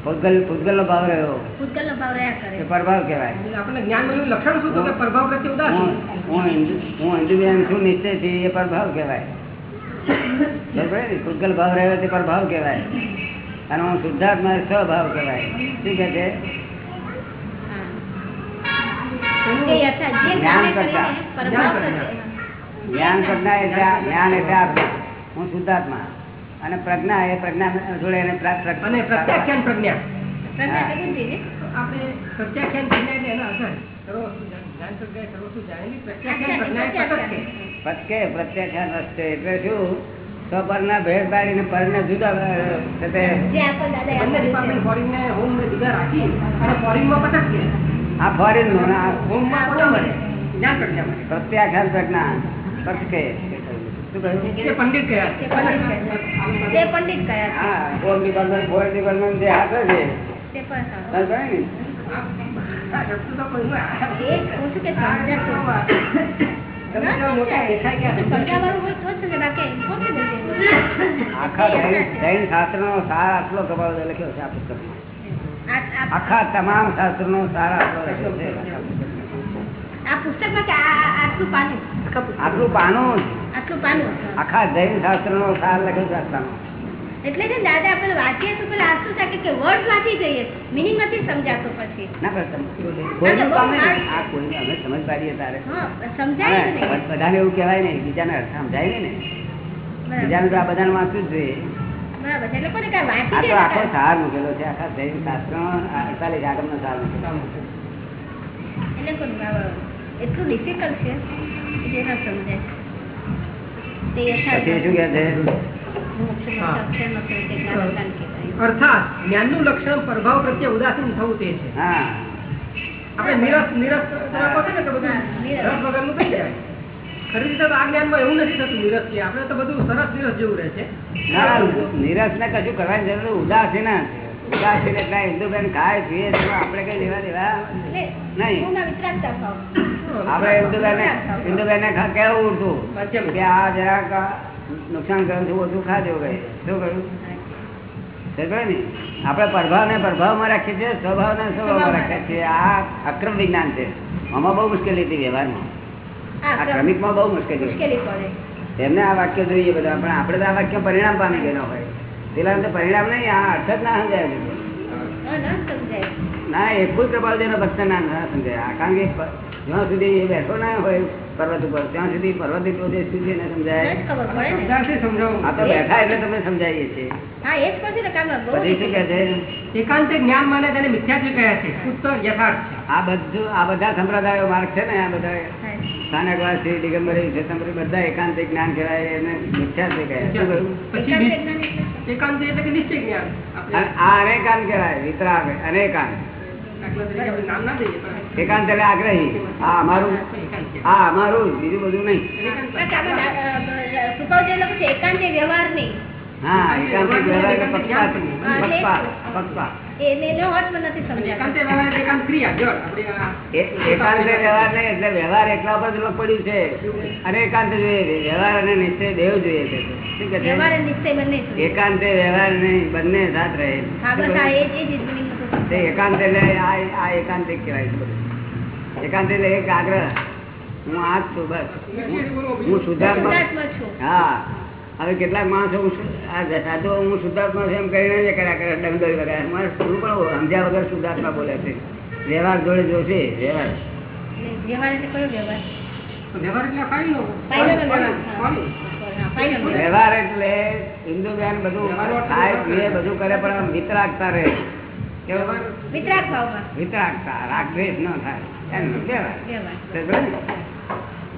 ભૂતગલ ભૂતગલ નો ભાવ રહ્યો. ભૂતકાળનો ભાવ રહ્યા કરે. પ્રભાવ કહેવાય. એટલે આપણને જ્ઞાન મળ્યું લક્ષણ શું કે પ્રભાવ પ્રત્યે હું હું હિન્દુ હું હિન્દુબેન છું નિશ્ચયથી એ પ્રભાવ કહેવાય. બરાબર ને? ભૂતગલ ભાવ રહ્યો તે પ્રભાવ કહેવાય. અને હું શુદ્ધાત્મા સ્વભાવ કહેવાય. શું કહે છે? જ્ઞાન પ્રજ્ઞા એટલે જ્ઞાન એટલે આજ્ઞા હું શુદ્ધાત્મા. અને પ્રજ્ઞા એ પ્રજ્ઞા જોડે એને પ્રા- પ્રત્યાખ્યાન પ્રજ્ઞા. આપણે પ્રત્યાખ્યાન પ્રજ્ઞા એટલે એનો પ્રત્યાખ્યાન રસ્તે એટલે શું? ભેદ જુદા હોમ ને રાખી અને આ ફોરેન નો ને આ હોમમાં મળે જ્ઞાન પ્રજ્ઞા મળે પ્રત્યાખ્યાન પ્રજ્ઞા પંડિત કયા છે? પંડિત કયા પંડિત કયા છે. હા હોમ ડિપાર્ટમેન્ટ ફોરેન ડિપાર્ટમેન્ટ જે આપે છે. તે પણ ને? ના. આખા જૈન યથાર્થ છે. સાર આટલો કપાળ લખ્યો છે આ પુસ્તકમાં. આ- આ- આખા તમામ શાસ્ત્રનો નો સારા છે. આ પુસ્તકમાં કે આ- આ- આટલું પાનું. આટલું પાનું જ. આટલું પાનું. આખા જૈન શાસ્ત્રનો સાર લખ્યો છે એટલે છે દાદા આપણે વાંચીએ તો પેલા આશું થાય કે વર્ડ વાંચી જઈએ. મિનિંગ નથી સમજાતો પછી. ના આ કોઈને અમે સમજ પાડીએ તારે સમજાય બધાને એવું કહેવાય ને બીજાને અર્થ સમજાય ને. બીજાને તો આ બધાને વાંચવું જ જોઈએ. આખો સાર મૂકેલો છે આખા જૈન અડતાલીસ સાર મૂકેલો એટલે ડિફિકલ્ટ છે જે ન સમજાય. જ્ઞાનનું લક્ષણ પ્રભાવ પ્રત્યે ઉદાસીન થવું તે છે. હા. આપણે નિરસ નિરસ કહો છો ને કે બધું રસ વગરનું થઈ જાય ખરી રીતે આ જ્ઞાનમાં એવું નથી થતું નિરસ કે આપણે તો બધું સરસ નિરસ જેવું રહે છે. નિરસ ને કશું કરવાની જરૂર ઉદાસ ઉદાસીન ઉદાસ એટલે હિન્દુબેન ખાય પીએ આપણે કઈ લેવા દેવા નહીં. આપણે હિન્દુબેન હિન્દુબેન કેવું ઉડતું? કે આ જરાક નુકસાન કર્યું છે ઓછું ખાજો કઈ શું ને આપણે પ્રભાવ ને પ્રભાવમાં રાખીએ છીએ સ્વભાવ ને સ્વભાવમાં રાખીએ છીએ. આ અક્રમ વિજ્ઞાન છે. આમાં બહુ મુશ્કેલી હતી વ્યવહારમાં. આ ક્રમિકમાં બહુ મુશ્કેલી એમને આ વાક્ય જોઈએ બધા પણ આપણે તો આ વાક્ય પરિણામ પામી ગયેલા હોય. પેલા પરિણામ નહીં આ અર્થ જ ના સમજાય. ન સમજાય. એક કોઈ કૃપાલજીનો ભક્ત ના ના સમજાય. કારણ કે જ્યાં સુધી એ બેઠો ના હોય પર્વત ઉપર ત્યાં સુધી પર્વત સુધી ને સમજાય. જ પડે ને. સમજાવવું આ તો બેઠા એટલે તમે સમજાવીએ છીએ. એ આ બધું આ બધા સંપ્રદાયો માર્ગ છે ને આ બધા સ્થાનકવાસી દિગંબરી શ્વેતાંબરી બધા એકાંતિક જ્ઞાન કહેવાય એને કહેવાય આ અનેકાંત કહેવાય વિતરાગ અનેકાંત. એકાંત એટલે આગ્રહી. હા અમારું હા. અમારું બીજું બધું નહીં. એકાંતે. વ્યવહાર નહીં. હા એકાંતિક વ્યવહાર પક્ષપાત પક્ષપાત પક્ષપાત. એકાંતે વ્યવહાર એટલે વ્યવહાર એકલા પર જ પડ્યું છે. અને એકાંત જોઈએ વ્યવહાર અને નિશ્ચય દેવ જોઈએ છે. શું કે વ્યવહાર. એકાંતે નહીં બંને સાથ રહે. એકાંત એટલે આ આ એકાંતિક કહેવાય છે એકાંત એટલે એક આગ્રહ. હું આ જ છું બસ. હું- છું. હા. હવે કેટલાક માણસો સાધુ હું શુદ્ધાત્મા છું એમ કહીને જ કર્યા કરે ડંગર કર્યા મારે શું પણ સમજ્યા વગર શુદ્ધાત્મા બોલે છે. વ્યવહાર જોડે જોશે વ્યવહાર. વ્યવહાર એટલે હિન્દુ બેન બધું ખાય પીએ બધું કરે પણ આમ વિતરાગતા રહે. વિતરાગતા રાગદ્વેષ ન થાય?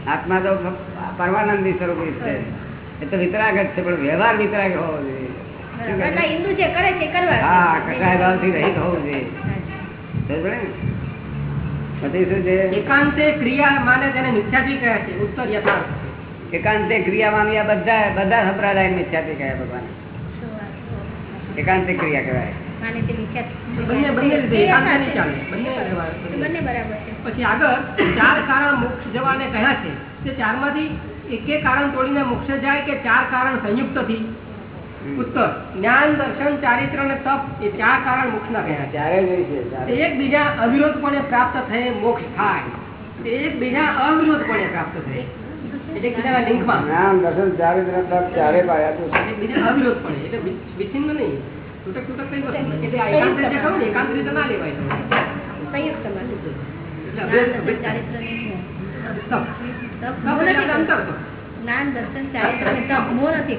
આત્મા તો પરમાનંદી સ્વરૂપ છે. એ તો વિતરાગ જ છે પણ વ્યવહાર વિતરાગ હોવો જોઈએ. હા કટાય રહિત હોવું એકાંતે ક્રિયા માને તેને મિથ્યાથી કહે છે ઉત્તર યથાર્થ. એકાંતે આ બધા બધા સંપ્રદાય મિથ્યાથી કહે ભગવાન. એકાંતે ક્રિયા કહેવાય. પછી આગળ ચાર કારણ મોક્ષ જવાને કહ્યા છે તે ચારમાંથી એકે કારણ તોડીને મોક્ષ જાય કે ચાર કારણ સંયુક્તથી? ઉત્તર જ્ઞાન દર્શન ચારિત્ર અને તપ એ ચાર કારણ મોક્ષ ના ગયા ચારે. એકબીજા અવિરોધપણે પ્રાપ્ત થયે મોક્ષ થાય. એકબીજા અવિરોધપણે પ્રાપ્ત થયે. જ્ઞાન દર્શન ચારિત્ર તપ ચારે પાયા તું અવિરોધપણે એટલે વિચ્છિન્ન નહીં. તૂટક તૂટક કઈ વસ્તુ એટલે એકાંત રીતે કહું ને એકાંત રીતે ના લેવાય. તમે. જ્ઞાન દર્શન ને નથી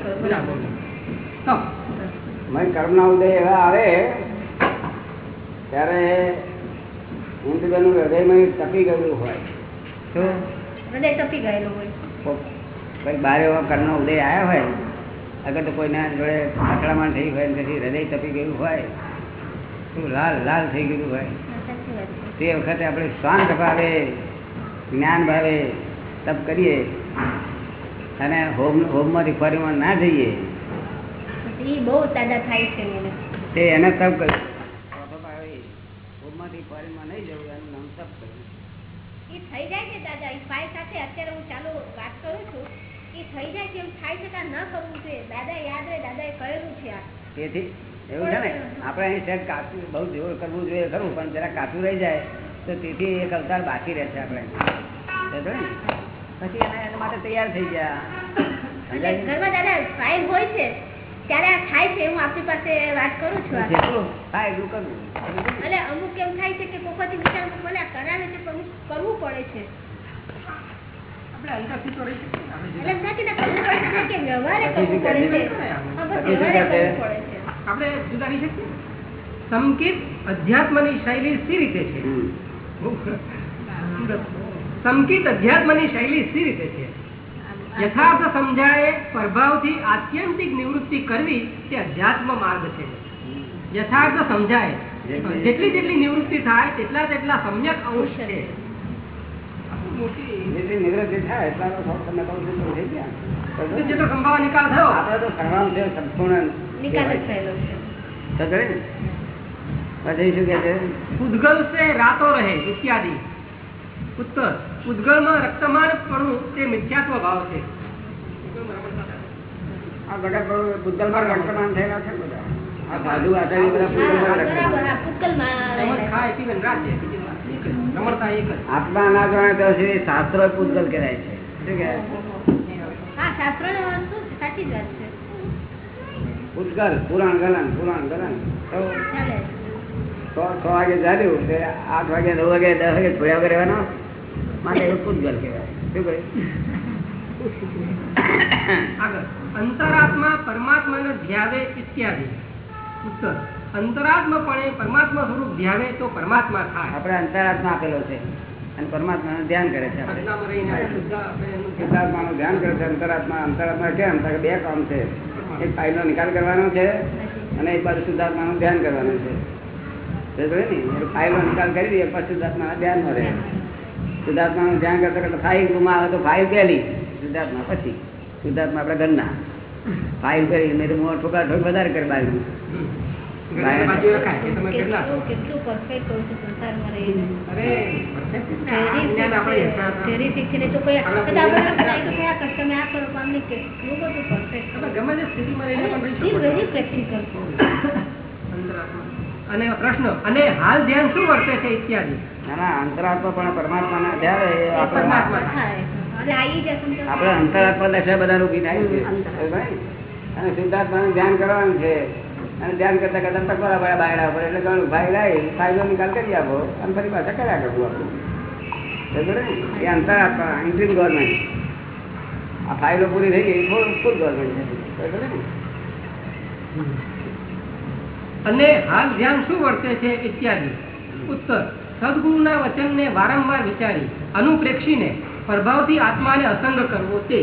ને ઉદય એવા આવે ત્યારે હિન્દુબેનનું હૃદયમાં તપી ગયેલું હોય. તો હૃદય તપી ગયેલું હોય. કોઈ બારે એવા કર્મનો ઉદય આવ્યા હોય અગર તો કોઈના જોડે આકડામાં થઈ હોય ને પછી હૃદય તપી ગયું હોય શું લાલ લાલ થઈ ગયું હોય? તે વખતે આપણે શાંત ભાવે જ્ઞાન ભાવે તપ કરીએ અને હોમ હોમમાં ફરીમાં ના જઈએ. એ બહુ તાજા થાય છે તે એને તપ કર્યું હોમમાં ફરીમાં નહીં જવું એનું નામ તપ કર્યું એ થઈ જાય છે દાદા એ ફાઇલ સાથે અત્યારે હું ચાલુ વાત કરું છું. એ થઈ જાય છે એમ થાય છે કે આ ન કરવું જોઈએ. દાદા યાદ રહે દાદાએ કરેલું છે આ. તેથી એવું છે ને આપણે અહીં કાચું બહુ જોર કરવું જોઈએ ખરું પણ જરા કાચું રહી જાય તો તેથી એક અવતાર બાકી રહે છે આપણે. ને? પછી એના એના માટે તૈયાર થઈ ગયા. ઘરમાં દાદા ફાઇલ હોય છે ત્યારે આ થાય છે હું આપની પાસે વાત કરું છું આ. જેટલું થાય એટલું કરવું. એટલે અમુક એમ થાય છે કે કોકથી વિચાર મને કરાવે છે પણ કરવું પડે છે. આપણે જુદા રહી શકીએ સંકેત અધ્યાત્મની શૈલી સી રીતે છે. સંકેત અધ્યાત્મની શૈલી સી રીતે છે. યથાર્થ સમજાય પ્રભાવથી આત્યંતિક નિવૃત્તિ કરવી તે અધ્યાત્મ માર્ગ છે. યથાર્થ સમજાય જેટલી જેટલી નિવૃત્તિ થાય તેટલા તેટલા સમ્યક અંશ છે. મોટી જેટલી નિવૃત્તિ થાય એટલા તો સૌ તમને કહું છું તો થઈ ગયા જેટલો સંભાવ નિકાલ થયો. આપણે તો સર્વાંગ છે સંપૂર્ણ નિકાલ જ થયેલો છે. સમજો ને? પછી શું કે છે? ઉદ્ગલ સે રાતો રહે ઇત્યાદિ. ઉત્તર. ઉદ્ગલમાં રક્તમાન પણ તે મિથ્યાત્વ ભાવ છે. આ બધા બહુ રક્તમાન થયેલા છે બધા. આ સાધુ બધા આત્મા ના જાણે તો પૂતગલ કહેવાય છે. શું કહેવાય? હા શાસ્ત્રો સાચી વાત છે. પૂતગલ પુરાણ ગલન પુરાણ ગલન. છ છ વાગે ચાલ્યું તે આઠ વાગે નવ વાગે દસ વાગે છોડ્યા વગર રહેવાનો? માટે એવું પૂતગલ કહેવાય. શું કહે? અંતરાત્મા પરમાત્માને ધ્યાવે ઇત્યાદિ. ઉત્તર. અંતરાત્માપણે પરમાત્મા સ્વરૂપ ધ્યાવે તો પરમાત્મા થાય. આપણે અંતરાત્મા આપેલો છે. અને પરમાત્મા ધ્યાન કરે છે શુદ્ધાત્મા એનું ધ્યાન કરે છે. અંતરાત્મા અંતરાત્મા કેમ કે બે કામ છે. એક ફાઇલનો નિકાલ કરવાનો છે અને એક બાજુ શુદ્ધાત્માનું ધ્યાન કરવાનું છે. ને ફાઇલો નિકાલ કરી દઈએ પછી શુદ્ધાત્માના ધ્યાનમાં રહે. શુદ્ધાત્માનું ધ્યાન કરતા કરતા ફાઇલ રૂમમાં આવે તો ફાઇલ પહેલી. શુદ્ધાત્મા પછી. શુદ્ધાત્મા આપણે ઘરના. ફાઇલ કરી મેં તો મોટો ઠોકા ઠોક વધારે કરી બાજુ ગમે તે સ્થિતિમાં રહીને પણ રહી શકો અંતરાત્મા. અને પ્રશ્ન અને હાલ ધ્યાન શું વર્તે છે ઇત્યાદિ? ના ના અંતરાત્મા પણ પરમાત્માના ધ્યાન આપણે અંતરાત્મા દશા બધા રૂપી થાય છે? અને શુદ્ધાત્માનું ધ્યાન કરવાનું છે. અને ધ્યાન કરતા કરતા ટકોરા પડ્યા બાયડા આપો એટલે ઘણું ભાઈ લાવી ફાયદો નિકાલ કરી આપો. અને ફરી પાછા કર્યા કરવું આપણું. ને એ અંતર આપવા ઇન્ટ્રીમ ગવર્મેન્ટ આ ફાઇલો પૂરી થઈ ગઈ ફૂલ ગવર્મેન્ટ છે. બરાબર ને અને હાલ ધ્યાન શું વર્તે છે ઇત્યાદિ. ઉત્તર. સદગુરુના વચનને વારંવાર વિચારી અનુપ્રેક્ષીને પ્રભાવથી આત્માને અસંગ કરવો તે.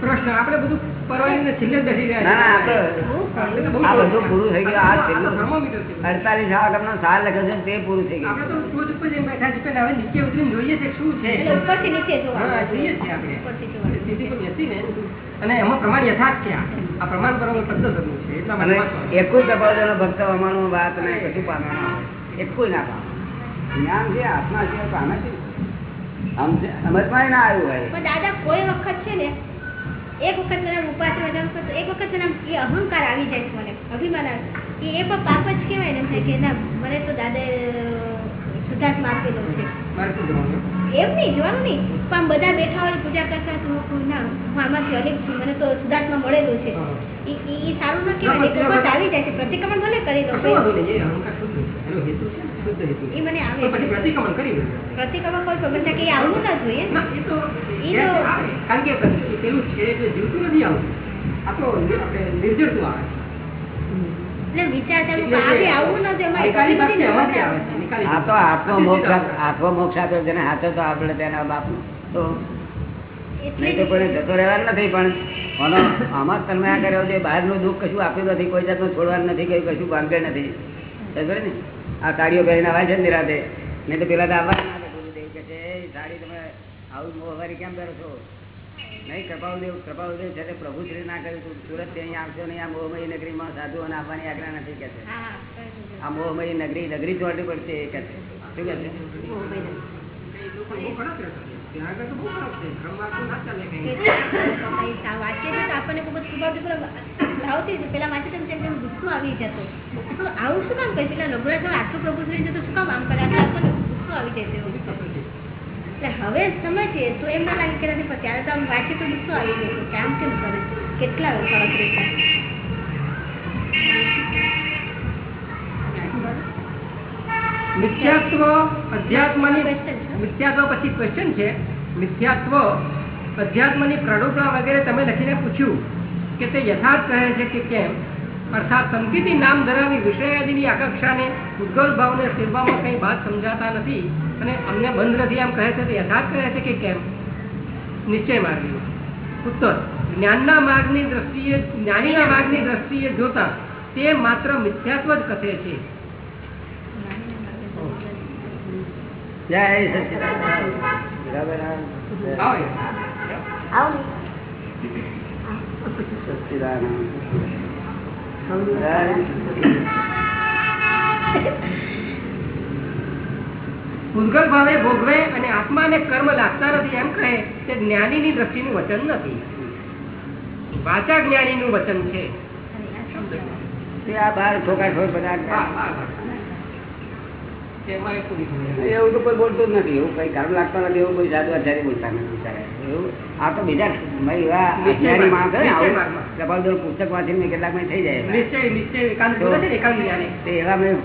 પ્રશ્ન. આપણે બધું પરવાનીને છેલ્લે બેસી આ બધું પૂરું થઈ ગયું. છે. અડતાલીસ આગળનો સાર લખે છે તે પૂરું થઈ આપણે તો ઉપર જઈને બેઠા છીએ. પહેલા હવે નીચે ઉતરીને જોઈએ છે શું છે. ઉપરથી નીચે હા, જોઈએ છે આપણે. ઉપરથી જોવા અને એમાં પ્રમાણ યથાર્થ ક્યાં આ. પ્રમાણ બરાબર પદ્ધતિનું છે એટલા માટે વાંચવાનું. એકુય પ્રભાવનો ભક્ત અમારું વાત ને કશું પામે ના હોય ના પામે. જ્ઞાન છે આત્મા છે પામે છે. સમજમાં ના આવ્યું હોય. પણ દાદા કોઈ વખત છે ને એક વખત મને ઉપાસ એક વખત છે ને એ અહંકાર આવી જાય છે મને અભિમાન આવે. એ એ પણ પાપ જ કહેવાય ને કે ના મને તો દાદા શુદ્ધાત્મા આપેલો છે. મારે શું જવાનું? એમ નહીં જોવાનું નહીં. પણ આમ બધા બેઠા હોય પૂજા કરતા તો ના હું આમાંથી અલગ છું. મને તો સુધાર્થમાં મળેલું છે. એ સારું ન કહેવાય એક વખત આવી જાય છે. પ્રતિક્રમણ ભલે કરી લો એ મને આવે પ્રતિક્રમણ કરી. પ્રતિક્રમણ કોઈ પણ થાય કે આવવું ના જોઈએ? એ તો. કારણ કે પેલું છે એટલે જીવતું નથી આવતું. આ તો આપણે નિર્જળતું આવે એટલે વિચાર થાય એટલે કે આ ન તો આત્મા ભાગથી. મોક્ષ અતિશય આવે. આત્મા મોક્ષ આપ્યો જેને હાથો તો આપણે તેના બાપ તો જતો રહેવાનું નથી પણ આનો આમાં તન્મયા કર્યો છે બહારનું દુઃખ કશું આપ્યું નથી કોઈ જાતનું છોડવાનું નથી કઈ કશું બાંધે નથી. ને? આ સાડીઓ પહેરીને આવે છે ને નિરાતે? નહીં તો પેલા તો આવવા ના ગુરુદેવ કે છે સાડી તમે આવું મોહવારી કેમ કરો છો? નહીં કૃપાળુદેવ કૃપાળુદેવ છે તે પ્રભુ શ્રી ના કર્યું તું સુરતથી અહીંયા આવશો નહીં આ મોહમયી નગરીમાં સાધુઓને આવવાની આજ્ઞા નથી કે છે. આ મોહમયી નગરી નગરી ચોટી પડશે એ કે છે. શું કે છે? છે. છે. આવી જતો. તો આવું શું કામ કહે પેલા લગ્ન આટલું પ્રભુ શ્રી છે શું કામ આમ કરે આપણને ગુસ્સો આવી જાય છે. એટલે હવે સમજીએ તો એમ ના લાગે કે નથી પણ ત્યારે તો આમ વાંચીએ તો ગુસ્સો આવી ગયો કે આમ કેમ કરે? કેટલા સરસ મિથ્યાત્વ અધ્યાત્મની મિથ્યાત્વ પછી ક્વેશ્ચન છે. મિથ્યાત્વ અધ્યાત્મની પ્રડોપણા વગેરે તમે લખીને પૂછ્યું કે તે યથાર્થ કહે છે કે કેમ? અર્થાત સંકેતી નામ ધરાવી વિષયાદિની આકાંક્ષાને ઉદ્ગલ ભાવને સેવવામાં કંઈ વાત સમજાતા નથી. અને અમને બંધ નથી એમ કહે છે તો યથાર્થ કહે છે કે કેમ? નિશ્ચય માર્ગી. ઉત્તર જ્ઞાનના માર્ગની દ્રષ્ટિએ જ્ઞાનીના માર્ગની દ્રષ્ટિએ જોતા તે માત્ર મિથ્યાત્વ જ કથે છે. જય સચિદાનંદ. ઉદ્ગલ ભાવે ભોગવે અને આત્માને કર્મ લાગતા નથી એમ કહે તે જ્ઞાનીની દ્રષ્ટિનું વચન નથી. વાચા જ્ઞાનીનું વચન છે. આ બાર ઠોકા ઠોક બધા એમાં એટલું લીધું. એવું તો કોઈ બોલતું જ નથી. એવું કઈ કર્મ લાગતા નથી. એવું કોઈ સાધુ અત્યારે બોલતા નથી એવું? આ તો બીજા એવા માણસ પુસ્તક વાંચીને કેટલાક મેં થઈ જાય એવા. મેં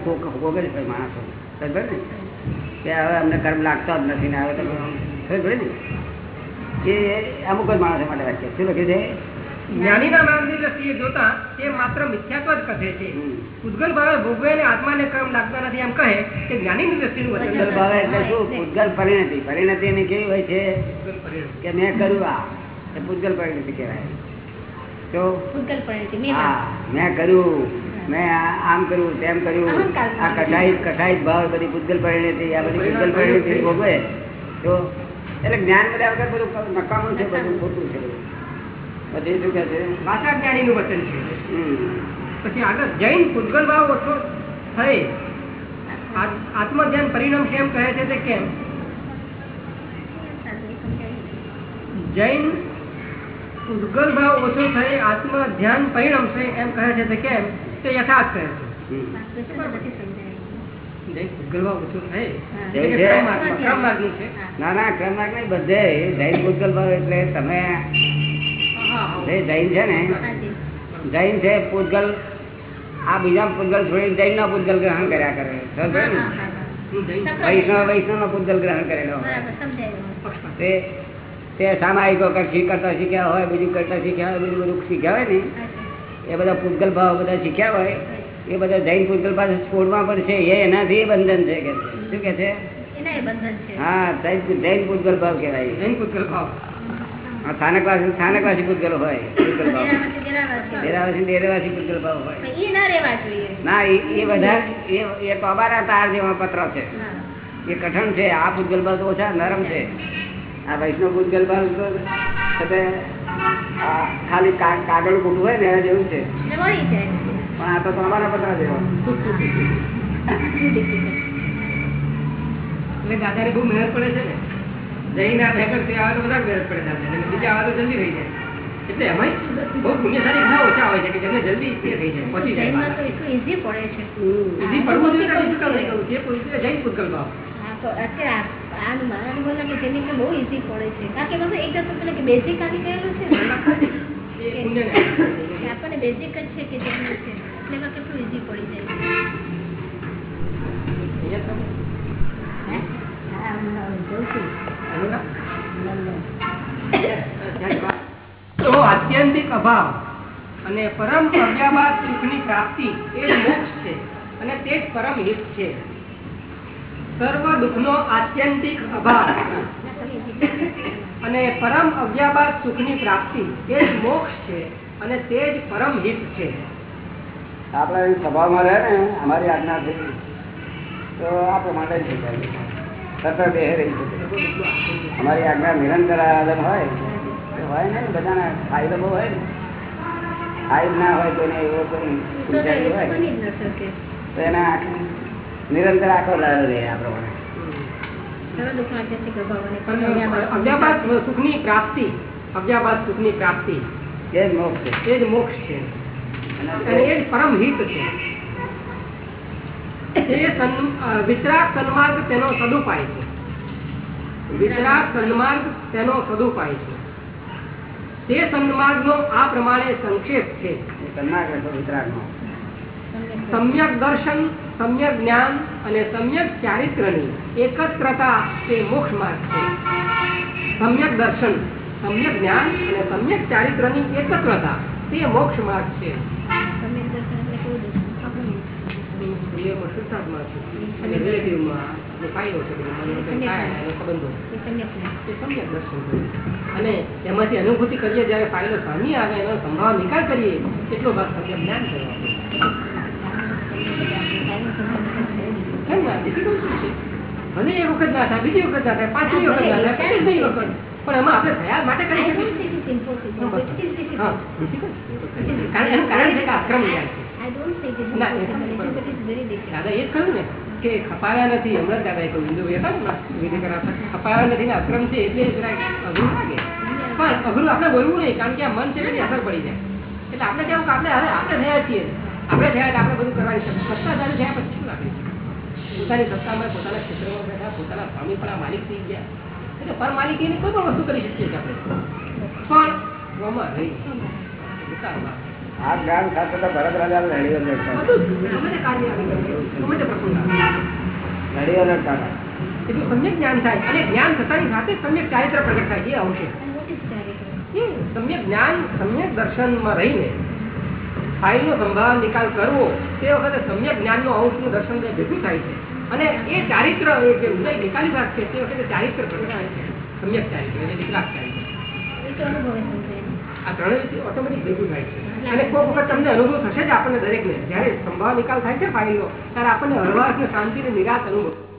માણસો. બરાબર ને? કે હવે અમને કર્મ લાગતો જ નથી ને હવે તો ખબર પડે ને? એ અમુક જ માણસો માટે વાક્ય શું લખ્યું છે? જ્ઞાનીના માર્ગની દ્રષ્ટિએ જોતા તે માત્ર મિથ્યાત્વ જ કથે છે. હમ. ભાવે ભોગવે અને આત્માને કર્મ લાગતા નથી એમ કહે તે જ્ઞાનીની દ્રષ્ટિનું વચન ભાવે એટલે શું? પૂતગલ પરિણતિ. પરિણતિ એની કેવી હોય છે? કે મેં કર્યું આ. એ પૂતગલ પરિણતિ કહેવાય. તો? પરિણતિ. મેં કર્યું. મેં આમ કર્યું તેમ કર્યું. આ કટાઈ કટાઈ ભાવ બધી પૂતગલ હતી આ બધી પૂતગલ પરિણતિ ભોગવે. તો એટલે જ્ઞાન બધા વગર બધું નકામું છે બધું ખોટું છે પછી શું કહે છે? વાચા જ્ઞાનીનું વચન છે. પછી આગળ જૈન ભૂતગલ ભાવ ઓછો થઈ. આત્મધ્યાન પરિણામ કેમ કહે છે તે કેમ? જૈન ઉદગલ ભાવ ઓછો થઈ આત્મ ધ્યાન પરિણમશે એમ કહે છે તે કેમ? તે યથાર્થ કહે છે. ના ના ક્રમ માર્ગ નહીં બધે જૈન ભૂતગલ ભાવ એટલે તમે જૈન છે ને જૈન છે પૂતગલ આ બીજા પૂતગલ છોડીને જૈન નો પૂતગલ ગ્રહણ કર્યા કરે. વૈષ્ણવ વૈષ્ણવ નો પૂતગલ ગ્રહણ કરેલો. તે તે સામાયિકો કરતા શીખ્યા હોય બીજું કરતા શીખ્યા હોય બીજું બધું શીખ્યા હોય ને. એ બધા પૂતગલ ભાવ બધા શીખ્યા હોય એ બધા જૈન પૂતગલ પાસે છોડવા પણ છે એ એનાથી બંધન છે કે શું કે છે? હા જૈન પૂતગલ ભાવ કહેવાય. જૈન પૂતગલ ભાવ આ સ્થાનકવાસી સ્થાનકવાસી પૂતગલ હોય પૂતગલ ભાવ ડેરાવાસી, ડેરાવાસી. ડેરાવાસી ડેરાવાસી પૂતગલ ભાવ હોય ના રહેવા જોઈએ. ના એ એ બધા એ એ ટોબારા તાર જેવા પત્ર છે. એ કઠણ છે આ પૂતગલ ભાવ તો ઓછા નરમ છે. આ વૈષ્ણવ પૂતગલ ભાવ તો ખાલી કાગળ ખોટું હોય ને એના જેવું છે. પણ આ તો તમારા પત્ર જેવા. એટલે બહુ મહેનત પડે છે ને. જૈન આ ભેગર તે આવે તો વધારે મહેનત પડે દાદાને બીજા આવે તો જલ્દી થઈ જાય. એટલે બહુ પુણ્યશાળી ઘણા ઓછા હોય છે કે જેમને જલ્દી થઈ જાય ઈઝી પડે છે. પડવું જોઈએ. જે જૈન પૂતગલ અત્યારે આ- આનું મારા અનુભવ લાગે જેની બહુ ઈઝી પડે છે. કારણ કે બધું એક જાતનું પેલા કે બેઝિક આવી ગયેલું છે ને [laughs] કે આપણને બેઝિક જ છે કે જેટલું છે. એટલે એમાં કેટલું ઈઝી પડી જાય છે? તો આત્યંતિક અભાવ અને પરમ સુખની પ્રાપ્તિ એ મોક્ષ છે અને તે જ પરમ હિત છે. સર્વ દુઃખનો આત્યંતિક અભાવ. અને પરમ અવ્યાબાદ સુખની પ્રાપ્તિ એ જ મોક્ષ છે અને તે જ પરમ હિત છે. આપણે સભામાં રહે ને અમારી આજ્ઞાથી તો આ પ્રમાણે થઈ જાય સતત દેહ રહી શકે. અમારી આજ્ઞા નિરંતર આદર હોય હોય ને બધાને ફાયદો બહુ હોય ને. ફાયદ ના હોય કોઈને એવો કોઈ તો તો હોય. તો એના આખી નિરંતર આખો લાડો રહે આ પ્રમાણે. સર્વ દુઃખનો આત્યંતિક અભાવ અને પણ પરમ અવ્યાબાદ સુખની પ્રાપ્તિ અવ્યાબાદ સુખની પ્રાપ્તિ. એ જ મોક્ષ છે. એ જ મોક્ષ છે. અને એ જ પરમ હિત છે. તે સન્- વિતરાગ સન્માર્ગ તેનો સદુપાય છે. વિતરાગ સન્માર્ગ તેનો સદુપાય છે. તે સન્માર્ગનો આ પ્રમાણે સંક્ષેપ છે. સન્માર્ગ વિતરાગ વિતરાગનો. સમ્યક દર્શન સમ્યક જ્ઞાન અને સમ્યક ચારિત્રની એકત્રતા તે મોક્ષ માર્ગ છે. સમ્યક દર્શન સમ્યક જ્ઞાન અને સમ્યક ચારિત્રની એકત્રતા તે મોક્ષ માર્ગ છે. અને એમાંથી અનુભૂતિ કરીએ જયારે ફાયદો સામી આવે એનો સંભાવ નિકાલ કરીએ એટલો ભાગ સમ્યક જ્ઞાન થયો કેમ એ વખત ના થાય બીજી વખત ના થાય પાંચમી વખત ના થાય પચીસમી વખત. પણ એમાં આપણે થયા માટે કરી શકીએ. કારણ એનું કારણ છે કે આક્રમ. દાદા એ જ કહ્યું ને કે ખપાયા નથી. હમણાં કહ્યું. હિન્દુ ખપાયા નથી ને અક્રમ છે એટલે અઘરું લાગે. પણ અઘરું આપણે બોલવું નહીં કારણ કે આ મન છે ને એની અસર પડી જાય. એટલે આપણે કેવું કે આપણે હવે આપણે થયા છીએ. આપણે થયા એટલે આપણે બધું કરવાની સત્તા ચાલુ થયા પછી. પોતાની સત્તામાં પોતાના ક્ષેત્રમાં બેઠા પોતાના સ્વામીપણા માલિક થઈ ગયા. એટલે પર માલિકીની કોઈ પણ વસ્તુ કરી શકીએ છીએ આપણે. પણ રહી. આ જ્ઞાન સાથે તો ભરત રાજા લડીઓ લડીઓ લડતા સમ્યક જ્ઞાન થાય. અને જ્ઞાન થતાની સાથે સમ્યક ચારિત્ર પ્રગટ થાય. એ આવશે. સમ્યક જ્ઞાન સમ્યક દર્શનમાં રહીને ફાઇલનો સંભાળ નિકાલ કરવો તે વખતે સમ્યક જ્ઞાનનો અંશનું દર્શન ભેગું થાય છે. અને એ ચારિત્ર એ જે ઉદય નિકાલી વાત છે તે વખતે ચારિત્ર પ્રગટ થાય છે. સમ્યક ચારિત્ર એટલે વિતરાગ ચારિત્ર. આ ત્રણેય ઓટોમેટિક ભેગું થાય છે. અને કોઈ વખત તમને અનુભવ થશે જ આપણને દરેકને. જ્યારે સંભાવ નિકાલ થાય છે ફાઇલનો ત્યારે આપણને હળવાશ ને શાંતિ ને નિરાશ અનુભવ